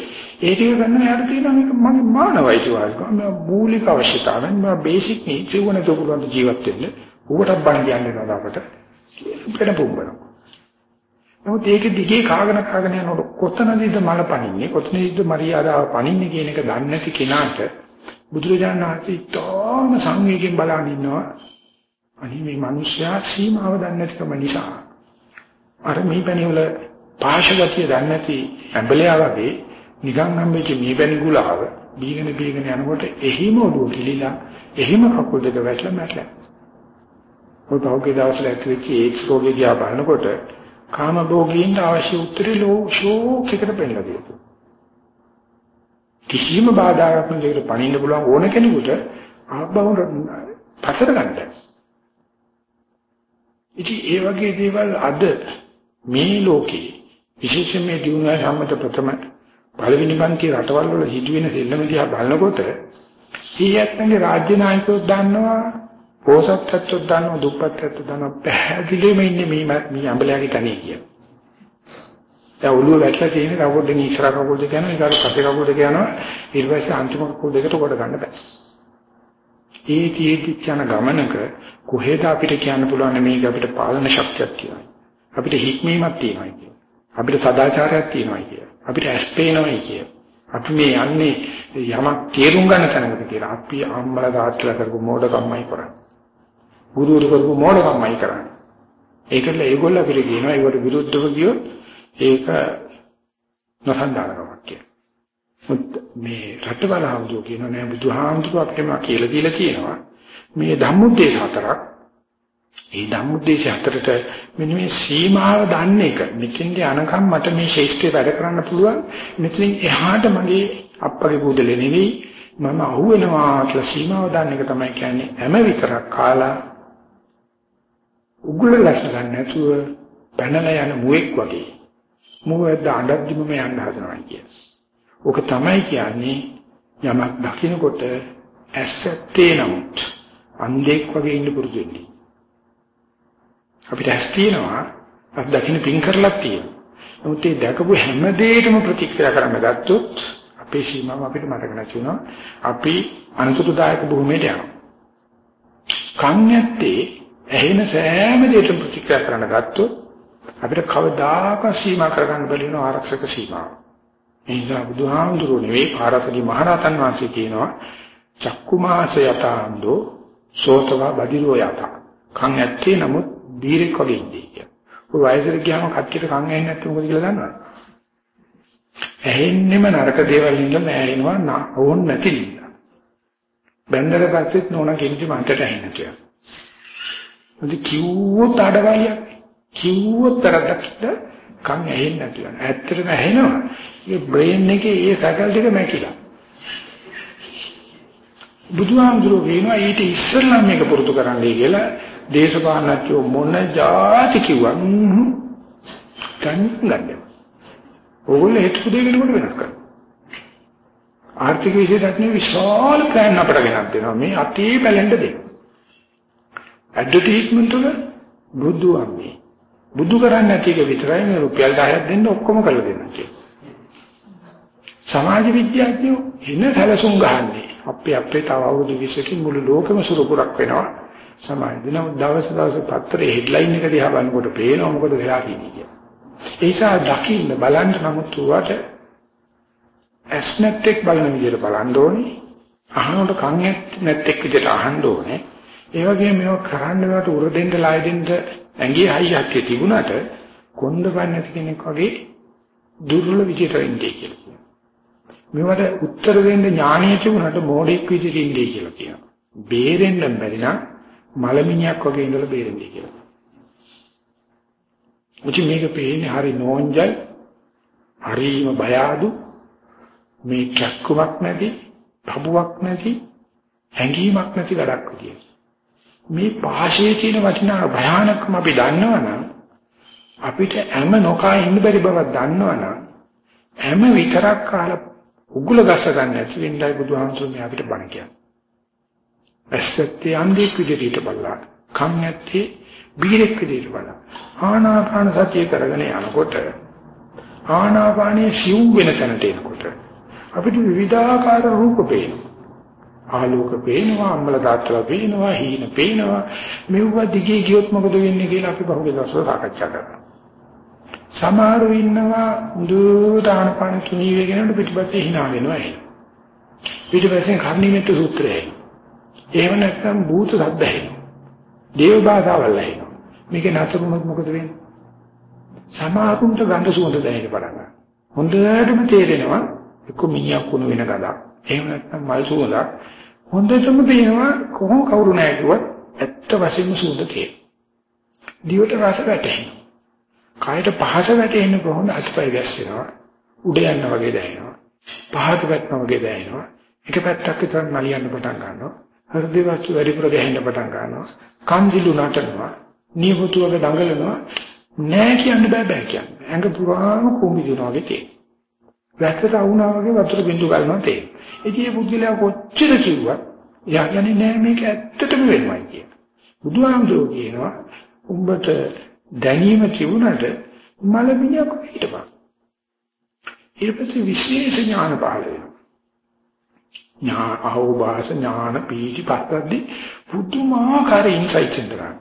ඒ ටික ගන්න යාට තියෙන මේක මගේ මානවයිති වාසිකම. මේ මූලික අවශ්‍යතාවයන්, මේ බේසික් නීඩ්ස් වුණ තෝගලන්ට ජීවත් වෙන්න. ඌකට බණ කියන්නේ නේද අපට? වෙන පුම්බනවා. නමුත් ඒක දිගේ කාගෙන කාගෙන යනකොට කොතනදීද මල පනින්නේ කොතනදීද මරියාදාව පනින්නේ කියන එක දන්නේ නැති කෙනාට බුදුරජාණන් වහන්සේ තාම සංවේගයෙන් බලන් ඉන්නවා අනිත් මේ මිනිස්යා සීමාව දන්නේ නැතිකම නිසා අර මේ පැණි වල පාශගතිය දන්නේ නැති ඇඹලයා වගේ නිකන් හම්බෙච්ච මේ පැණි ගුලාව බීගෙන බීගෙන යනකොට එහිම ඔළුව කිලිලා එහිම කකුල් දෙක වැටලා මැරලා ඔය පහුගිය දවස්වල ඇතුලේ ඒඩ්ස් රෝගී දිහා බලනකොට කාම භෝගීන්ට අවශ්‍ය උත්තරේ ෂෝක් එකට පෙන්නලා දෙනවා. කිසිම බාධාවක් නැතිවට පණින්න පුළුවන් ඕන කෙනෙකුට ආබවුන පතර ගන්න. ඉතින් ඒ වගේ දේවල් අද මේ ලෝකේ විශේෂයෙන් මේ දිනුනා සම්මත ප්‍රථම පළවෙනි පන්ති රටවල් වල හිටවෙන සෙල්ලම දිහා බලනකොට ඊයත්ගේ රාජ්‍ය නායකයෝ දන්නවා පෝසත් ඇත්තෝ දන්නවා දුප්පත් ඇත්තෝ දන්නවා පැහැදිලිවම ඉන්නේ මේ මේ අඹලයාගේ තනිය කියන. දැන් ඔළුව වැටලා තියෙන කකුල් දෙක ඉස්සර කකුල් දෙක යනවා ඊගාට පස්සේ කකුල් දෙක යනවා ඊට පස්සේ අන්තිම කකුල් දෙකට කොට ගන්න බෑ. ඒ කීටි යන ගමනක කොහෙද අපිට කියන්න පුළුවන් මේක අපිට පාලන ශක්තියක් තියෙනවා. අපිට හික්මීමක් තියෙනවා කියන. අපිට සදාචාරයක් තියෙනවා කියන. අපිට ඇස් පේනවා කියන. අපි මේ යන්නේ යමක් තේරුම් ගන්න තැනකට කියලා. අපි අම්මලා තාත්තලා කරපු මෝඩකම්මයි කරන්නේ. ගුරුවරු කරපු මෝඩකම්මයි කරන්නේ. ඒකල ඒගොල්ලෝ අපිට කියනවා ඒකට විරුද්ධව ගියොත් ඒක නොසන්ඩාලකමක් කියලා. මේ රටවලාවුදෝ කියන නෑ බුදුහාමුදුරුවෝ අපිට මා කියලා දීලා තියෙනවා. මේ ධම්මොද්දේශ හතරක් ඒ ධම්මොද්දේශ හතරට මෙන්න මේ සීමාව දන්න එක. මෙතෙන්ද අනකම් මට මේ ශේෂ්ඨේ වැඩ කරන්න පුළුවන්. මෙතනින් එහාට මගේ අප්පගේ බුදලේ නෙවෙයි මම අහුවෙනවා කියලා සීමාව දන්න එක තමයි කියන්නේ හැම විතරක් කාලා උගුල ලැස ගන්න නැතුව පැනලා යන මුවෙක් වගේ මුවැද්ද අඬද්දිම යන්න හදනවා කිය. ඕක තමයි කියන්නේ යමක් දකින්නකොට ඇස්සත්තේ නමුත් අන්ධෙක් වගේ ඉන්න පුරුදු වෙන්නේ. අපිට ඇස් තියෙනවා අත් දකින්න පින් කරලක් තියෙනවා. නමුත් ඒ දැකපු හැම දෙයකම ප්‍රතික්‍රියා කරන්න ගත්තොත් අපේ සීමාව අපිට මතක නැති වෙනවා. අපි අනුතුරුදායක භූමියට යනවා. කන් නැත්තේ ඇහෙන සෑම දෙයකම ප්‍රතික්‍රියා කරන්න ගත්තොත් අපිට කවදාකවත් සීමා කරගන්න බැරි වෙන ආරක්ෂක සීමාව. ඒ නිසා බුදුහාමුදුරුවෝ නෙවෙයි පාරසකි මහරහතන් වහන්සේ කියනවා චක්කුමාස යතාන්දෝ සෝතවා බදිරෝ යත. කන් ඇත්තේ නමුත් බීරෙක් වගේ ඉන්නේ කියලා. ඔය වයසට ගියාම කට්ටියට කන් ඇහෙන්නේ නැත්නම් මොකද කියලා දන්නවද? ඇහෙන්නෙම නරක දේවල් ඉඳලා මෑහෙනවා ඕන් නැති නිසා. බැන්දර පස්සෙත් නෝනා කෙනෙක් මන්ටට ඇහෙන්නේ කියලා. මොකද කිව්වොත් අඩවලියක් කිව්වොත් තරකට කන් ඇහෙන්නේ නැති වෙනවා. ඇත්තටම ඇහෙනවා. ඒ බ්‍රේන් එකේ ඒ සැකල් ටික මැකිලා. බුදුහාමුදුරුවෝ කියනවා ඊට ඉස්සෙල්ලා මේක පුරුදු කරන්නයි කියලා දේශපාලනඥයෝ මොන જાති කිව්වා. ගන්න ගන්න. ඕගොල්ලෝ හිතපු දේ වෙනකොට වෙනස් කරනවා. ආර්ථික විශේෂඥ විශාල ප්ලෑන් අපට ගෙනත් දෙනවා. මේ අතේ බැලෙන්න දෙන්න. ඇඩ්වර්ටයිස්මන්ට් වල බුදු අම්මේ බුදු කරන්නේ නැති එක විතරයි මේ රුපියල් 10ක් දෙන්න ඔක්කොම කරලා දෙන්න කියලා. සමාජ විද්‍යාඥයෝ ඉන්න සැලසුම් ගහන්නේ. අපේ අපේ තව අවුරුදු 20කින් මුළු ලෝකෙම සුරුපුරක් වෙනවා. සමාජ දින දවස් දවස් පත්‍රයේ හෙඩ්ලයින් එක දිහා බලනකොට පේනවා මොකද වෙලා කියන්නේ කියලා. ඒ නිසා දකින්න බලන්න නමුත් උවට ඇස්නැත්තෙක් බලන විදිහට බලන්න ඕනේ. අහනකොට කන් නැත්තෙක් විදිහට අහන්න ඕනේ. ඒ වගේම මේවා කරන්න වට උර දෙන්න ලයි දෙන්න ඇඟේ හයියක් තිබුණාට කොන්ද ගන්න නැති කෙනෙක් වගේ දුර්වල විදිහට ඉන්නේ කියලා කියනවා. මේවට උත්තර දෙන්න ඥාණය තිබුණාට මෝඩෙක් විදිහට ඉන්නේ කියලා කියනවා. බේරෙන්න බැරි නම් මලමිණියක් වගේ ඉඳලා බේරෙන්නේ කියලා. මුචි මේක පේන්නේ හරි නෝන්ජල් හරිම බය අඩු මේ කැක්කමක් නැති තබුවක් නැති හැඟීමක් නැති වැඩක් විදියට. මේ පාෂයේ තියෙන වටිනා භයානකම අපි දන්නවනම් අපිට හැම නොකා ඉන්න බැරි බවක් දන්නවනම් හැම විතරක් කාලා උගුල ගස ගන්න නැති වෙන්නයි බුදුහාමුදුරුවෝ අපිට බණ කියන්නේ. ඇස්සත්තේ අන්ධෙක් විදිහට බලලා කන් ඇත්තේ බීරෙක් විදිහට බලලා ආනාපාන සතිය කරගෙන යනකොට ආනාපානයේ සිව් වෙන තැනට එනකොට අපිට විවිධාකාර රූප පේනවා. ආලෝක පේනවා, අම්බල දාත්‍රා පේනවා, හීන පේනවා. මෙවුව දිගේ ගියොත් මොකද වෙන්නේ කියලා අපි බහුවේ දවස්වල සාකච්ඡා කරනවා. සමහරව ඉන්නවා දුතාන පණ තුනී වේගෙනට පිටිපස්සේ hina වෙනවා එහෙම. පිටිපස්සෙන් කර්ණිමෙත් සූත්‍රය. එහෙම නැත්නම් භූත සද්ද ඇහෙනවා. දේව බාධාවල් ඇහෙනවා. මේක නතරුනොත් මොකද වෙන්නේ? සමහරුන්ට ගඳ සුවඳ දැනෙන්න පටන් ගන්නවා. හොඳටම තේරෙනවා එක්ක මිනිහක් වුණ වෙන ගඳක්. එහෙම නැත්නම් මල් සුවඳක්. හොඳටම පේනවා කොහොම කවුරු නැහැ කිව්වත් ඇත්ත වශයෙන්ම සුවඳ තියෙනවා. දිවට රස වැටෙනවා. කායට පහස වැටෙන්නේ කොහොමද අත්පය ගැස්සෙනවා. උඩ යන්න වගේ දැනෙනවා. පහත වැටෙනවා වගේ දැනෙනවා. එක පැත්තක් විතර නලියන්න පටන් ගන්නවා. හෘද වස්තු වැඩිපුර ගැහෙන්න පටන් ගන්නවා. කන්දිලු නටනවා. නියපොතුවක දඟලනවා. නෑ කියන්න බෑ බෑ කියන්නේ. ඇඟ පුරාම කුඹි දිනවා වගේ තියෙනවා. වැස්සට වුණා වගේ වතුර බින්දු ගන්නවා තේරෙනවා. ඉතින් මේ බුද්ධිලා කොච්චර කිව්වත් එයා කියන්නේ නෑ මේක ඇත්තටම වෙනවයි කියන. බුදුහාමුදුරුවෝ කියනවා උඹට දැනීම තිබුණට මලමිණියක් හිටපන්. ඊට පස්සේ විශේෂ ඥාන පහළ වෙනවා. ඥාන අහෝභාස ඥාන පීටි පස්සද්දි පුදුමාකාර ඉන්සයිට්ස් එන්න ගන්නවා.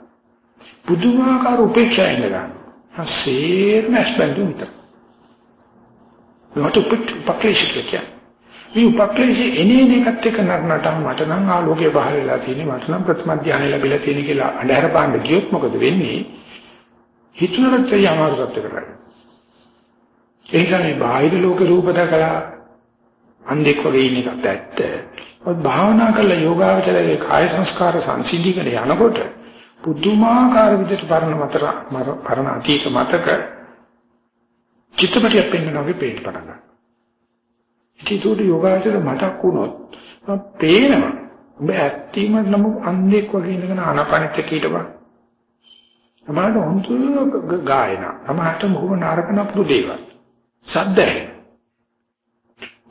පුදුමාකාර උපේක්ෂා එන්න ගන්නවා. හසේරම ඇස්පෙන්ඩු විතර. ඒකට උපක්ලේශ කියන්නේ. මේ උපක්ලේශ එනේන එකත් එක්ක නරනට මට නම් ආලෝකය පහළ වෙලා තියෙන්නේ මට නම් ප්‍රථම ධානය ලැබිලා තියෙන කියලා අඳුර පාන්න ගියොත් මොකද වෙන්නේ? හිතුනට ඒ අමාරු සත්‍යකට කරන්නේ. ඒ නිසා මේ බාහිර ලෝක රූප දැකලා අන්ධෙක් වගේ ඉන්න එකත් ඇත්ත. ඔත් භාවනා කරලා යෝගාවචරයේ කාය සංස්කාර සංසිඳීගෙන යනකොට පුදුමාකාර විදිහට පරණ මතර පරණ අතීත මතක චිත්තපටියක් පෙන්වනවා වගේ පේන්න පටන් ගන්නවා. ඉතින් ඒක යෝගාචර මතක් වුණොත් මම පේනවා. උඹ ඇත්තීම නම් අන්ධෙක් වගේ ඉඳගෙන ආනාපානෙත් එක්ක හිටපන්. සමහරට හොඳ ගායන. සමහරට මොකම නරකන පුදු දේවල්. සද්ද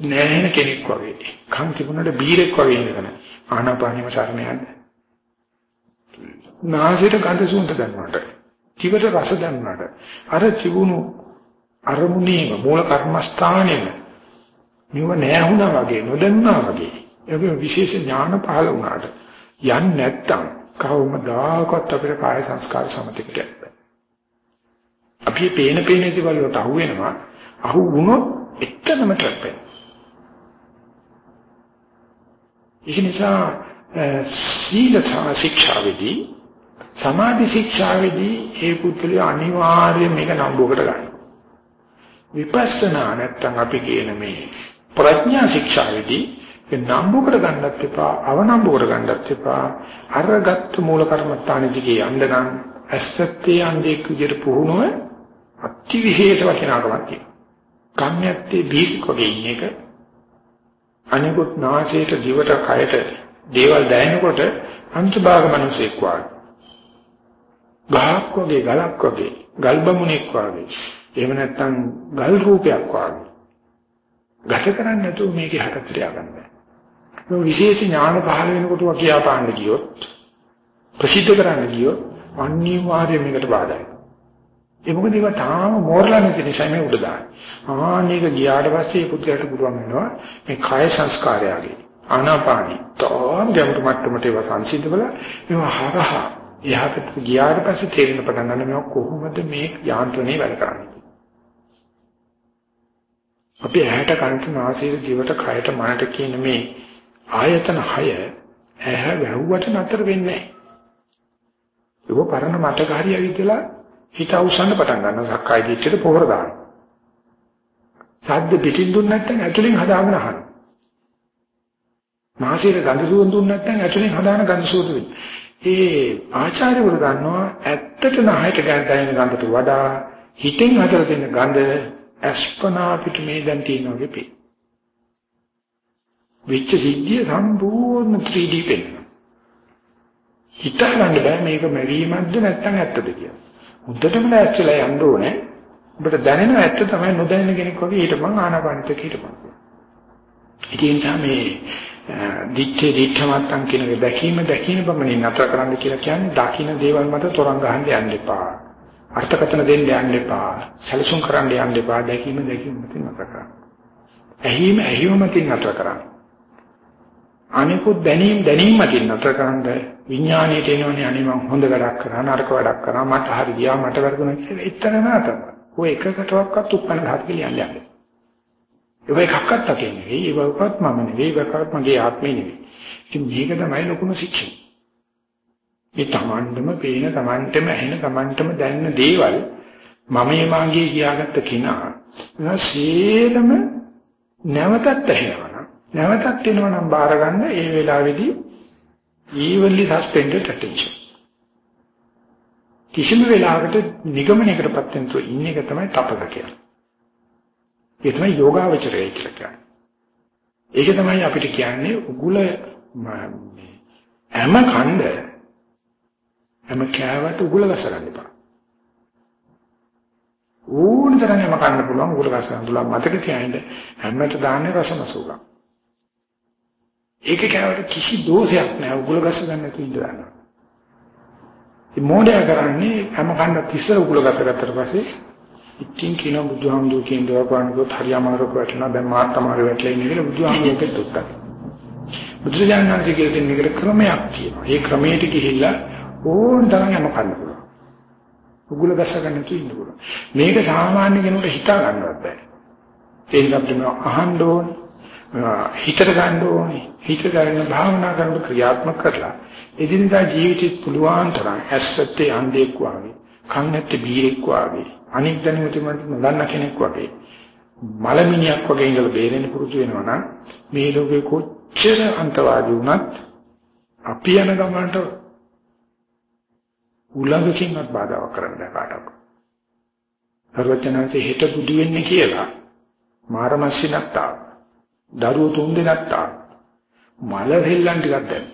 නෑන කෙනෙක් වගේ. කන් තිබුණාට බීරෙක් වගේ ඉඳගෙන ආනාපානෙම සරණ යන්න. නාසයට ගඳ සුවඳ දැනනට. ජීවිත රස දැනනට. අර තිබුණු අරමුණේම මූල කර්මස්ථානෙම නිව නෑහුණා වගේ නොදන්නා වගේ. ඒක විශේෂ ඥාන පහළ වුණාට යන්නේ නැත්තම් කවමදාකවත් අපේ කාය සංස්කාර සමතිකට බෑ. අපි පේන පේන දේවල් වලට අහු වෙනවා. අහු වුණොත් එක්කම ට්‍රැප් වෙනවා. ඒක නිසා සීල ශික්ෂාවේදී සමාධි ශික්ෂාවේදී ඒ පුද්ගලයා අනිවාර්යයෙන් මේක නම්බුවකට ගන්නවා. විපස්සනා නැත්තම් අපි කියන මේ ප්‍රඥා ශික්ෂාවේදී ඒ නම්බුකට ගන්නත් එපා අවනම්බුකට ගන්නත් එපා අරගත් මූල කර්මත්තාන දිගේ යන්න නම් ඇස්සත්තේ යන්නේ විදියට පුහුණුව අති විශේෂ වටිනාකමක් තියෙනවා. කම්යත්තේ බීක් වගේ ඉන්න එක අනිකුත් නාසයට දිවට කයට දේවල් දැනෙනකොට අන්තභාග මිනිසෙක් වගේ. ගහක් වගේ ගලක් වගේ ගල්බමුණෙක් වගේ. එහෙම නැත්නම් ගල් රූපයක් වගේ. ගත කරන්නේ නැතුව මේකේ හකට තියාගන්න බෑ. මේ විශේෂ ඥාන පහළ වෙනකොට වකියා පාන්න ගියොත් ප්‍රසිද්ධ කරන්න ගියොත් අනිවාර්යයෙන් මේකට බාධායි. ඒ මොකද ඒවා තාම මෝරලා නැති නිසා මේ උඩ දාන්නේ. ආන්නේක ගියාට පස්සේ මේ පුද්ගලට පුළුවන් වෙනවා මේ කාය සංස්කාරයගේ ආනාපානි තාම ගැඹුරු මට්ටමට ඒවා සංසිඳවල මේවා හරහා එහාට ගියාට පස්සේ තේරෙන පටන් ගන්න මේවා කොහොමද මේ යාන්ත්‍රණය වැඩ කරන්නේ. අපි ඇහැට කනට නාසයට දිවට කයට මනට කියන මේ ආයතන 6 ඇහැ වැහුවට නතර වෙන්නේ නැහැ. ඒක පරණ මතක හරියයි කියලා හිත අවසන් පටන් ගන්නවා සක්කාය දිට්ඨියට පොහොර දානවා. සද්ද පිටින් දුන්න නැත්නම් ඇතුලෙන් හදාගෙන අහනවා. මාසෙට ගඳ සුවඳ දුන්නේ නැත්නම් ඇතුලෙන් හදාන ගඳ සුවඳ වෙන්නේ. ඒ ආචාර්යවරු දන්නවා ඇත්තට නහයට ගඳයින ගඳට වඩා හිතෙන් හදලා දෙන ගඳ අස්පනා පිට මේ දැන් තියෙනවා වෙපි. විච්ච සිද්ධිය සම්පූර්ණ 3D පෙන්වනවා. හිතා ගන්න බෑ මේක මෙවීමක්ද නැත්නම් ඇත්තද කියලා. උද්දටම නැස්සලා යන්න ඕනේ. ඔබට දැනෙන ඇත්ත තමයි නොදැනෙන කෙනෙක් වගේ හිටපන් ආනාපානිත හිටපන්. ඒ නිසා මේ දිත්තේ දිත්තමත්තන් කියන දැකීම දැකීම පමණින් නතර කරන්න කියලා කියන්නේ දකින්න දේවල් මත තරංග ගහන්න යන්න එපා. අර්ථකථන දෙන්න යන්න එපා. සැලසුම් කරන්න යන්න එපා. දැකීම දැකීම මතින් නතර කරන්න. ඇහිම ඇහිම මතින් නතර කරන්න. අනිකුත් දැනීම දැනීම මතින් නතර කරන්න විඥාණයට එනවනේ අනේ මම හොඳ වැඩක් කරා නරක වැඩක් කරා මට හරි ගියා මට වැරදුණා කියලා එතනම නතර. ඔය එකකටවත් උපන්න හත් කියලා යන්නේ. ඒක එකක්වත් අකේ නෙවෙයි ඒකවත් මම නෙවෙයි ඒකවත් මගේ ආත්මේ නෙවෙයි. ඉතින් මේක තමයි ලොකුම ශික්ෂණ. මේ තමන්ටම පේන තමන්ටම ඇහෙන තමන්ටම දැනෙන දේවල් මම මාගේ කියාගත්ත කෙනා සේරම නැවතත් ඇහෙනවා නැවතත් එනවා නම් බාර ගන්න ඒ වෙලාවේදී evenly suspended attention කිසිම වෙලාවකට නිගමනයකටපත් වෙන තු ඉන්න එක තමයි තපස කියන්නේ. ඒ තමයි යෝගාවචරය කියලා කියන්නේ. ඒක තමයි අපිට කියන්නේ උගුල හැම කණ්ඩ හැම කෑවට උගුල ගස ගන්න එපා. ඕන තරම් හැම කන්න පුළුවන් උගුල ගස ගන්න පුළුවන් මතක තියාගන්න හැමත දාන්නේ රසමසුගා. ඒක කෑවට කිසි දෝෂයක් නැහැ උගුල ගස ගන්න නැතුව ඉඳ ගන්නවා. මේ මොඩය කරන්නේ හැම කන්න තිස්සර උගුල ගස ගත්තට පස්සේ ඉතින් කියන බුදුහාමුදුරු කියන දේ වගානකොත් හරියමාරක වටනවා දැන් මාත් තමයි වැටලා ඉන්නේ කියලා බුදුහාමුදුරුට දුක්ඛ. බුදුරජාණන් වහන්සේ කියන දේ ක්‍රමයක් තියෙනවා. ඒ ක්‍රමයට ගිහිල්ලා ඕන තරම් යම කන්න පුළුවන්. උගුල ගස්ස ගන්න තු ඉන්න පුළුවන්. මේක සාමාන්‍ය කෙනෙකුට හිතා ගන්නවත් බෑ. ඒ නිසා අපිට අහන්න ඕනේ. හිතට ගන්න ඕනේ. හිත ගන්න භාවනා කරන ක්‍රියාත්මක කරලා එදිනදා ජීවිතේ පුළුවන් තරම් ඇස්සත්තේ අන්ධෙක් වාගේ, කන් නැත්තේ බීරෙක් වාගේ, අනික් දැනුමට නොදන්න කෙනෙක් වගේ මලමිනියක් වගේ ඉඳලා බේරෙන්න පුරුදු වෙනවා නම් මේ ලෝකේ කොච්චර අන්තවාදී වුණත් අපි යන ගමනට උලඟකින්වත් බාධාවක් කරන්න බෑ කාටවත්. සර්වඥාන්සේ හිත බුදු වෙන්නේ කියලා මාරමස්සි නැත්තා. දරුවෝ තුන් දෙනෙක් තා. මල හෙල්ලන් ටිකක් දැන්.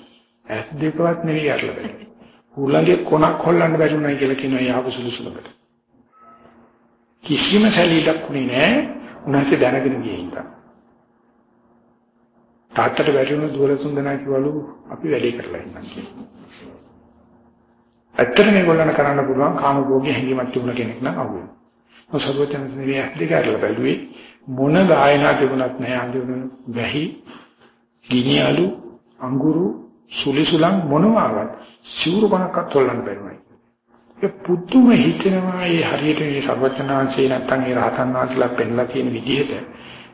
ඇස් දෙකවත් නෙවෙයි අරලා බෑ. උලඟේ කොනක් හොල්ලන්න බැරි උනායි කියලා කියනවා යාපු සුළුසුලකට. කිසිම සැලීලක් උනේ නැහැ. උන්වහන්සේ දැනගෙන ගියේ හින්දා. තාත්තට වැටුණු දුවල තුන් දෙනා කිව්වලු අපි වැඩේ කරලා ඉන්නම් කියලා. ඇත්තට මේගොල්ලන් කරන්න පුළුවන් කාමභෝගී හැඟීමක් තිබුණ කෙනෙක් නම් අහුවෙනවා. මොසබෝතනස් නෙවෙයි අධිකාරල බැලුවේ මොන ගායනා තිබුණත් නැහැ අඳුන වැහි ගිනියලු අඟුරු සුලිසුලන් මොනවාවත් සිවුරු කණක්වත් හොල්ලන්න බැරුණයි. ඒ පුදුම හිතෙනවා මේ හරියට මේ සර්වඥාන්සේ නැත්තම් ඒ රහතන් වහන්සේලා පෙන්ලා තියෙන විදිහට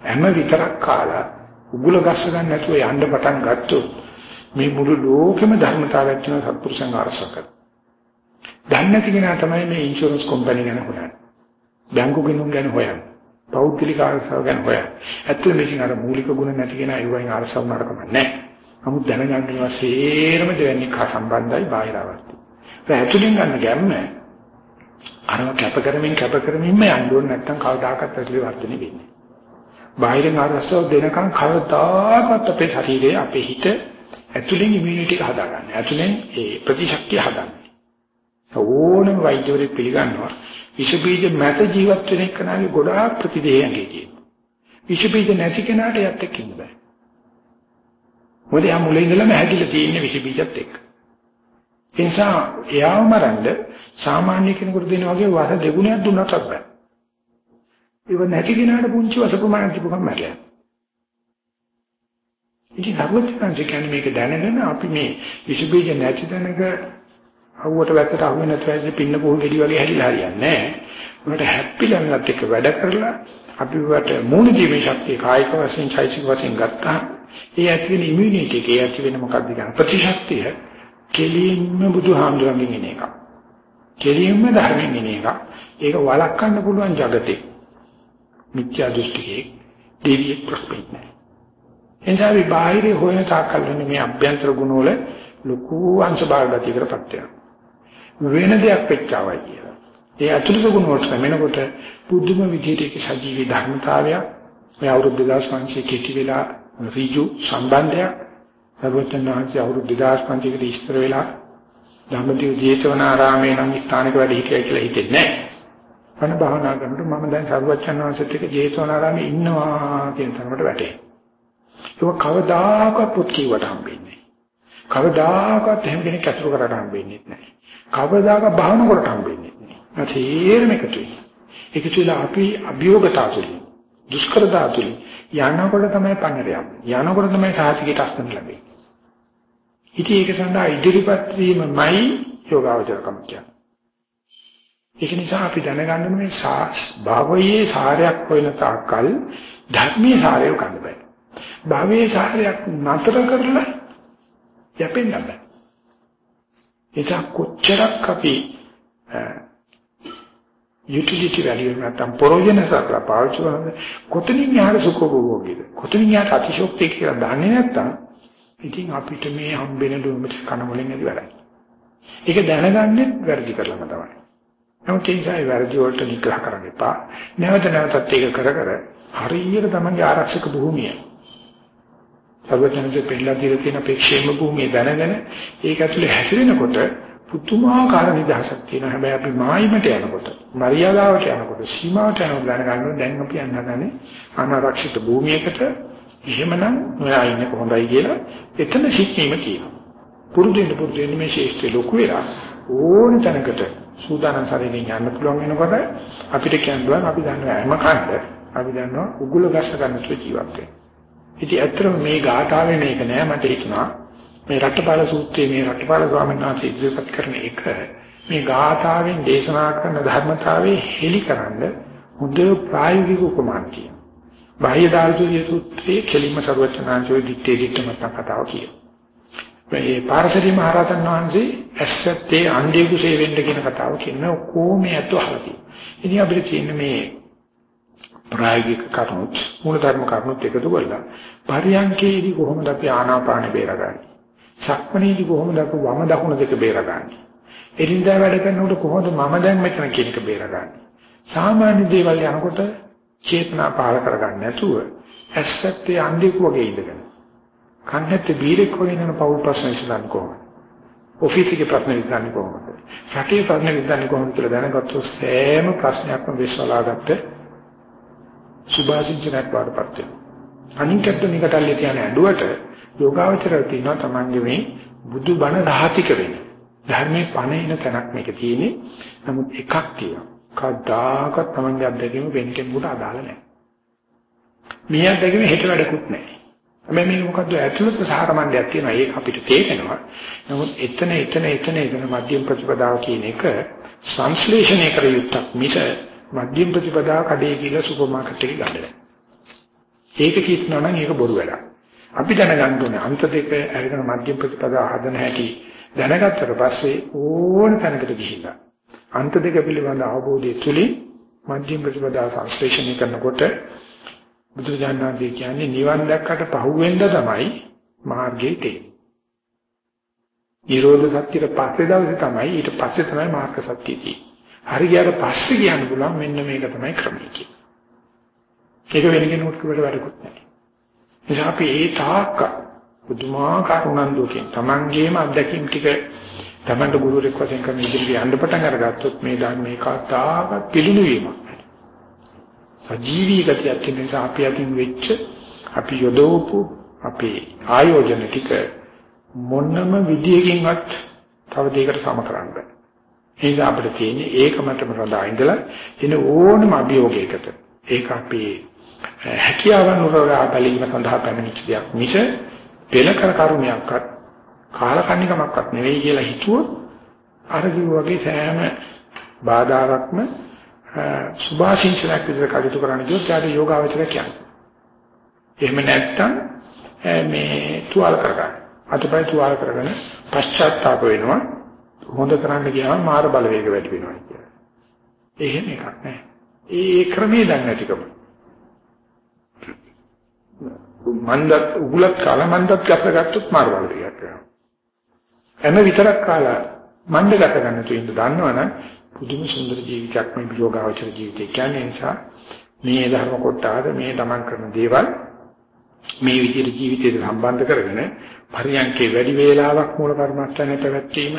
හැම විතරක් කාලා උගුල ගස්ස ගන්න නැතුව යන්න පටන් ගත්තොත් මේ මුළු ලෝකෙම ධර්මතාවයක් වෙන සත්පුරුෂයන් අරසකත් දන්නේ නැති කෙනා තමයි මේ ඉන්ෂුරන්ස් කම්පැනි ගැන හොයන්නේ. බැංකු ගිණුම් ගැන හොයන්නේ. පෞද්ගලික ආරක්ෂාව ගැන හොයන්නේ. ඇත්තට මේකෙන් අර මූලික ගුණ නැති කෙනා ඒවයින් ආරක්ෂාව නරකම නැහැ. නමුත් දැනගන්න වශයෙන්ම දෙවන්නේ කා සම්බන්ධයි බාහිරවර්ති. ඒ ඇතුලින් ගන්න ගැම්ම අරව කැප කරමින් කැප කරමින්ම යන්න ඕනේ නැත්නම් කවදාකවත් ඇතුලේ වර්ධනය වෙන්නේ. බාහිරින් ආරක්ෂාව දෙනකන් කවදාකවත් අපේ ශරීරයේ අපේ හිත ඇතුලින් ඉමුනිටි එක හදාගන්න. ඇතුලෙන් ඒ ප්‍රතිශක්තිය හදාගන්න. ඕනම වෛද්‍යවරයෙක් පිළිගන්නවා විෂ බීජ මැද ජීවත් වෙන කෙනාගේ ගොඩාක් ප්‍රතිදේයන්ගේ තියෙනවා. විෂ බීජ නැති කෙනාට යත් එක්ක ඉන්න බෑ. මොකද යා මුලින් ඉඳලම හැදිලා තියෙන විෂ බීජත් එක්ක. ඒ නිසා එයාව මරන්න සාමාන්‍ය කෙනෙකුට දෙන වගේ වස දෙගුණයක් දුන්නත් බෑ. ඒව නැති කෙනාට පුංචි වස ප්‍රමාණයක් තිබුණාම මැරලා. ඉතින් සර්වඥාන්සේ කියන්නේ මේක දැනගෙන අපි මේ විෂ බීජ නැති තැනක අවුවට වැත්තට අහු වෙන තැනදී පින්න පොල් ගෙඩි වගේ හැදිලා හරියන්නේ නැහැ. උනට හැප්පිලා මේවත් එක්ක වැඩ කරලා අපි වට මූණ දීමේ ශක්තිය කායික වශයෙන් චෛතසික වශයෙන් ගත්තා. ඒ ඇති වෙන ඉමුනිටි එක ඒ ඇති වෙන මොකක්ද කියන ප්‍රතිශක්තිය කෙලින්ම බුදුහාමුදුරන්ගෙන් එන එක. කෙලින්ම ධර්මයෙන් එන එක. ඒක වළක්වන්න පුළුවන් జగතේ. මිත්‍යා දෘෂ්ටිකේ දෙවියෙක් ප්‍රශ්නේ නැහැ. එනිසා අපි බාහිරේ හොයන තාක්කල් වෙන්නේ මේ අභ්‍යන්තර ගුණ වල ලොකු අංශ භාග ගතියකටපත් වෙනවා. වෙන දෙයක් වෙච්චවයි කියලා. ඒ අතුරුද ගුණ වලට මෙනකොට බුද්ධම විදිහට ඒක සජීවී ධර්මතාවයක්. මේ අවුරුදු 2500 කෙටි වෙලා ඍජු සම්බන්ධයක්. සර්වඥාන්සේ අවුරුදු 2500කට ඉස්තර වෙලා ධම්මදිව ජේතවනාරාමේ නම් ස්ථානික වැඩ හිටියයි කියලා හිතෙන්නේ නැහැ. අන භාවනා කරනකොට මම දැන් සර්වඥාන් වහන්සේත් එක්ක ජේතවනාරාමේ ඉන්නවා කියන තරමට වැටේ. ඒක කවදාකවත් පුත් කීවට හම්බෙන්නේ නැහැ. කවදාකවත් එහෙම කෙනෙක් අතුරු කරලා හම්බෙන්නේ නැහැ. කවදාකවත් භාවනා කරලා හම්බෙන්නේ නැහැ. තේරෙම එකතුයි. ඒකතුල අපි අභියෝගතාතුලි දුෂ්කරතාතුලි යනකොට තමයි පන්නරයක්. යනකොට තමයි සාහිතිකට අස්තන ලැබෙන්නේ. ඉතින් ඒක සඳහා ඉදිරිපත් වීමමයි යෝගාවචරකම් කියන්නේ. ඒක නිසා අපි දැනගන්න මේ භවයේ සාරයක් වෙන තාක්කල් ධර්මයේ සාරය ගන්න බෑ. භවයේ සාරයක් නතර කරලා යැපෙන්න බෑ. ඒක කොච්චරක් අපි යුටිලිටි වැලියු නැත්නම් ප්‍රයෝජන සකලා පාවිච්චි කරනද කොතනින් යාර සුඛෝභෝගීද කොතනින් යාර අතිශෝක්තිය කියලා දන්නේ නැත්නම් ඉතින් අපිට මේ හම්බෙන දුමට කන වලින් ඇති වැඩයි. ඒක දැනගන්නේ වැරදි කරලම තමයි. නමුත් ඒ නිසා වැරදි වලට නිග්‍රහ කරන්න එපා. නැවත නැවතත් ඒක කර කර හරියට තමන්ගේ ආරක්ෂක භූමිය. සර්වඥන්සේ පෙන්නලා දීලා තියෙන අපේක්ෂේම භූමිය දැනගෙන ඒක ඇතුලේ හැසිරෙනකොට පුදුමාකාර නිදහසක් තියෙනවා. හැබැයි අපි මායිමට යනකොට, මරියාදාවට යනකොට, සීමාවට යනකොට දැනගන්නවා දැන් අපි යන්න හදනේ අනාරක්ෂිත භූමියකට. එහෙමනම් ඔයා ඉන්නේ කොහොඳයි කියලා එතන සික්ීම තියෙනවා. පුරුදුෙන් පුරුදුෙන් මේ ශේෂ්ත්‍රය ලොකු වෙලා ඕන තැනකට සූදානම් ශරීරයෙන් යන්න පුළුවන් වෙනකොට අපිට කියනවා අපි දන්නවා හැම කන්ද අපි දන්නවා උගුල ගස්ස ගන්න තු ජීවත් වෙනවා. ඉතින් ඇත්තටම මේ ගාථාවේ මේක නෑ මට හිතනවා මේ රටපාල සූත්‍රයේ මේ රටපාල ස්වාමීන් වහන්සේ ඉදිරිපත් කරන එක මේ ගාථාවෙන් දේශනා කරන ධර්මතාවයේ හෙලිකරන හොඳ ප්‍රායෝගික උපමාන්තිය. බාහ්‍ය දාර්ශනික සූත්‍රයේ කෙලින්ම සරුවචනාංශයේ දිත්තේ දිත්තමත් කතාව කියනවා. මේ පාරසරි මහරහතන් වහන්සේ ඇස්සත්තේ අන්ධේ කුසේ වෙන්න කියන කතාව කියන කොහොම ඇත්ත අහලා තියෙනවා. ඉතින් අපිට තියෙන මේ ප්‍රායෝගික කරුණුත් මූල ධර්ම කරුණුත් එකතු කරලා පරියන්කේදී කොහොමද අපි ආනාපාන බේරගන්නේ? සක්මණේදී කොහොමද අපි වම දකුණ දෙක බේරගන්නේ? එදිනදා වැඩ කරනකොට කොහොමද මම දැන් මෙතන කියන එක බේරගන්නේ? සාමාන්‍ය දේවල් යනකොට චේතනා පහල කරගන්න නැතුව ඇස්සත්තේ අන්ධෙක් වගේ ඉඳගෙන කන්නත් බීරෙක් වගේ නන පෞල් ප්‍රශ්න විසඳන්නේ කොහොමද? ඔෆිස් එකේ ප්‍රශ්න විසඳන්නේ කොහොමද? රටේ ප්‍රශ්න විසඳන්නේ කොහොමද කියලා දැනගත්තොත් සෑම ප්‍රශ්නයක්ම විශ්වාසලාගත්ත සුභාසින්චනක් වඩපත් වෙනවා. අනිකට නිකටල්ලේ තියන ඇඬුවට යෝගාවචරය තියෙනවා තමන්ගේ මේ බුදු බණ රහතික වෙන. ධර්මයේ පණ එන තැනක් මේක තියෙන්නේ. නමුත් එකක් තියෙනවා. කවදාකවත් තමන්ගේ අත්දැකීම වෙන කෙනෙකුට අදාළ නැහැ. මේ අත්දැකීම හෙට වැඩකුත් නැහැ. හැබැයි මේක මොකද්ද ඇතුළත සාරමණ්ඩයක් තියෙනවා ඒක අපිට තේරෙනවා. නමුත් එතන එතන එතන එතන මධ්‍යම ප්‍රතිපදාව කියන එක සංශ්ලේෂණය කර යුක්තක් මිස මධ්‍යම ප්‍රතිපදාව කඩේ කියලා සුපර් මාකට් එකේ ගන්න බෑ. ඒක කියනවා නම් ඒක බොරු වැඩක්. අපි දැනගන්න ඕනේ අන්ත දෙක අරගෙන මධ්‍යම ප්‍රතිපදාව හදන හැටි දැනගත්තට පස්සේ ඕන තැනකට ගිහිල්ලා අන්ත දෙක පිළිබඳ අවබෝධය තුලින් මධ්‍යම ප්‍රතිපදාව සංශ්ලේෂණය කරනකොට බුදුජානනාදී කියන්නේ නිවන් දැක්කට පහුවෙන්ද තමයි මාර්ගයේ තියෙන්නේ. නිරෝධ සත්‍යයට පස්සේ දවසේ තමයි ඊට පස්සේ තමයි මාර්ග සත්‍යය තියෙන්නේ. හරි ගියාට පස්සේ කියන්න පුළුවන් මෙන්න මේක තමයි ක්‍රමය කියන්නේ. ඒක වෙන කෙනෙකුට කිව්වට වැඩකුත් නැහැ. නිසා අපි ඒ තාක්ක බුදුමාකාර උනන්දුවකින් Tamangeema අත්දැකීම් ටික Tamanට ගුරුවරෙක් වශයෙන් කරන ඉදිරියට යන්න පටන් අරගත්තොත් මේ ධර්මේ කතාව පිළිණු වීමක්. සජීවී ගතියක් තියෙන නිසා අපි අතින් වෙච්ච අපි යොදවපු අපේ ආයෝජන ටික මොනම විදියකින්වත් තව දෙයකට සම කරන්න බෑ. ඒක අපිට තියෙන්නේ ඒකමතම රඳා ඉඳලා එන ඕනම අභියෝගයකට ඒක අපේ හැකියාවන් උරගා බැලීම සඳහා පැමිණිච්ච දෙයක් මිස පෙළ කර කරුණයක්වත් කාලකන්නිකමක්වත් නෙවෙයි කියලා හිතුවොත් අර වගේ සෑම බාධාවක්ම සුභාශිංසනයක් විදිහට කටයුතු කරන්න ගියොත් යාට යෝගාවචර කියන්නේ. එහෙම නැත්නම් මේ තුවාල කරගන්න. අතපය තුවාල කරගෙන පශ්චාත්තාප වෙනවා. හොඳ කරන්න ගියාම මාර බලවේග වැඩි වෙනවා කියලා. එහෙම එකක් නැහැ. ඒ ක්‍රමයේ දන්නේ නැතිකම. මන්දත් උගලක් කාලා මන්දත් ගස්සගත්තොත් මාර්ගවල ටිකක් වෙනවා. එම විතරක් කාලා මණ්ඩ ගත ගන්න තු ඉන්න දන්නවනම් පුදුම සුන්දර ජීවිතයක් මේ යෝගාවචර ජීවිතය කියන්නේ නිසා මේ ධර්ම කොටාද මේ තමන් කරන දේවල් මේ විදිහට ජීවිතයට සම්බන්ධ කරගෙන පරියන්කේ වැඩි වේලාවක් මූල කර්මස්ථානයේ පැවැත්වීම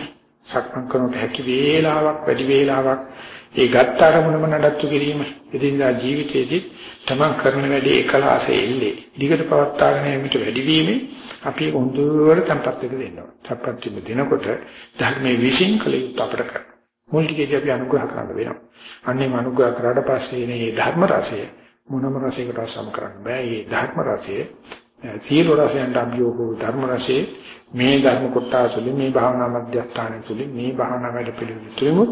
සක්මන් කරනට හැකි වේලාවක් වැඩි වේලාවක් ඒ ගත්ත අරමුණම නඩත්තු කිරීම එදිනදා ජීවිතයේදී තමන් කරන වැඩේ එකලාසේ එල්ලේ දිගට පවත්වාගෙන යෑමට වැඩි වීමේ අපි හොඳට tempත් එක දෙන්නවා. tempත් එක දෙනකොට ධර්මයේ විශ්ින් කළ යුතු අපට කරනවා. මුල් ටිකේදී අපි අනුග්‍රහ කරන්න වෙනවා. අන්නේ අනුග්‍රහ කරාට පස්සේ මේ ධර්ම රසය මොනම රසයකට සම කරන්න බෑ. මේ ධර්ම රසය සියලු රසයන්ට අභියෝග ධර්ම රසයේ මේ ධර්ම කොටස තුළින් මේ භාවනා මධ්‍යස්ථානය තුළින් මේ භාවනා වැඩ පිළිවෙල තුළින්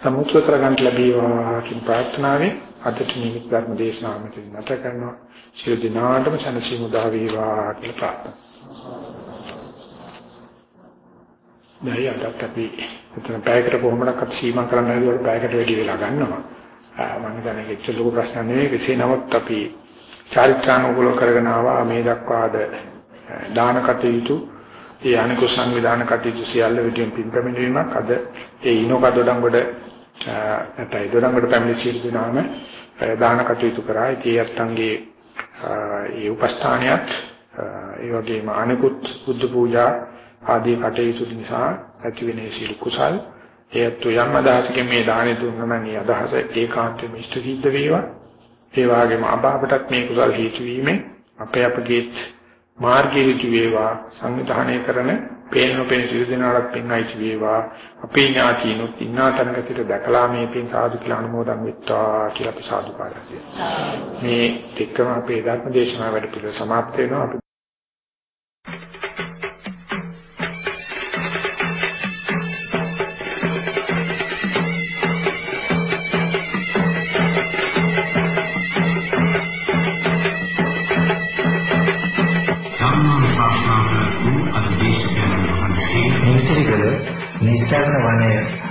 සමුත්‍ර කරගන්න ලැබේවා කියන ප්‍රාර්ථනාවෙන් අදට නිමිත් ධර්ම දේශනාව මෙතන නැත කරනවා. සියලු දිනාටම සනසීමු දා වේවා කියලා ප්‍රාර්ථනා. නැයි අදත් අපි එතන පැයකට කොහොමඩක්වත් සීමා කරන්න හදුවට පැයකට වැඩි වෙලා ගන්නවා. මම හිතන්නේ ඒක ලොකු ප්‍රශ්න නෙවෙයි. කෙසේ නමුත් අපි චාරිත්‍රානුකූල කරගෙන ආවා මේ දක්වාද දාන කටයුතු ඒ අනිකු සංවිධාන කටයුතු සියල්ල විදියෙන් පින්කමිනීමක් අද ඒ ඉනෝක දොඩංගොඩ නැත්නම් දොඩංගොඩ පැමිණි සියලු දෙනාම දාන කටයුතු කරා. ඉතින් යත්තන්ගේ ඒ උපස්ථානියත් ඒ වගේම අනිකුත් බුද්ධ පූජා ආදී කටයුතු නිසා ඇතිවෙන සීල කුසල්. ඒත් යම් අදහසකින් මේ දානෙ දුන්නා නම් ඒ අදහස ඒකාන්තයෙන්ම ඉෂ්ට සිද්ධ වේවා. ඒ වගේම අභාවටත් මේ කුසල් හේතු වීමෙන් අපේ අපගේ මාර්ගයේ විති වේවා සංවිධානය කරන පේන නොපෙන සියලු දෙනාට පින්යිච් වේවා. අපේ ඥාතිනොත් ඉන්නා තනක සිට දැකලා මේ පින් සාදු කියලා අනුමෝදන් වෙත්වා කියලා අපි සාදු පාරසිය මේ දෙකම අපේ ධර්ම දේශනාව වැඩ පිළිවෙල સમાප්ත වෙනවා.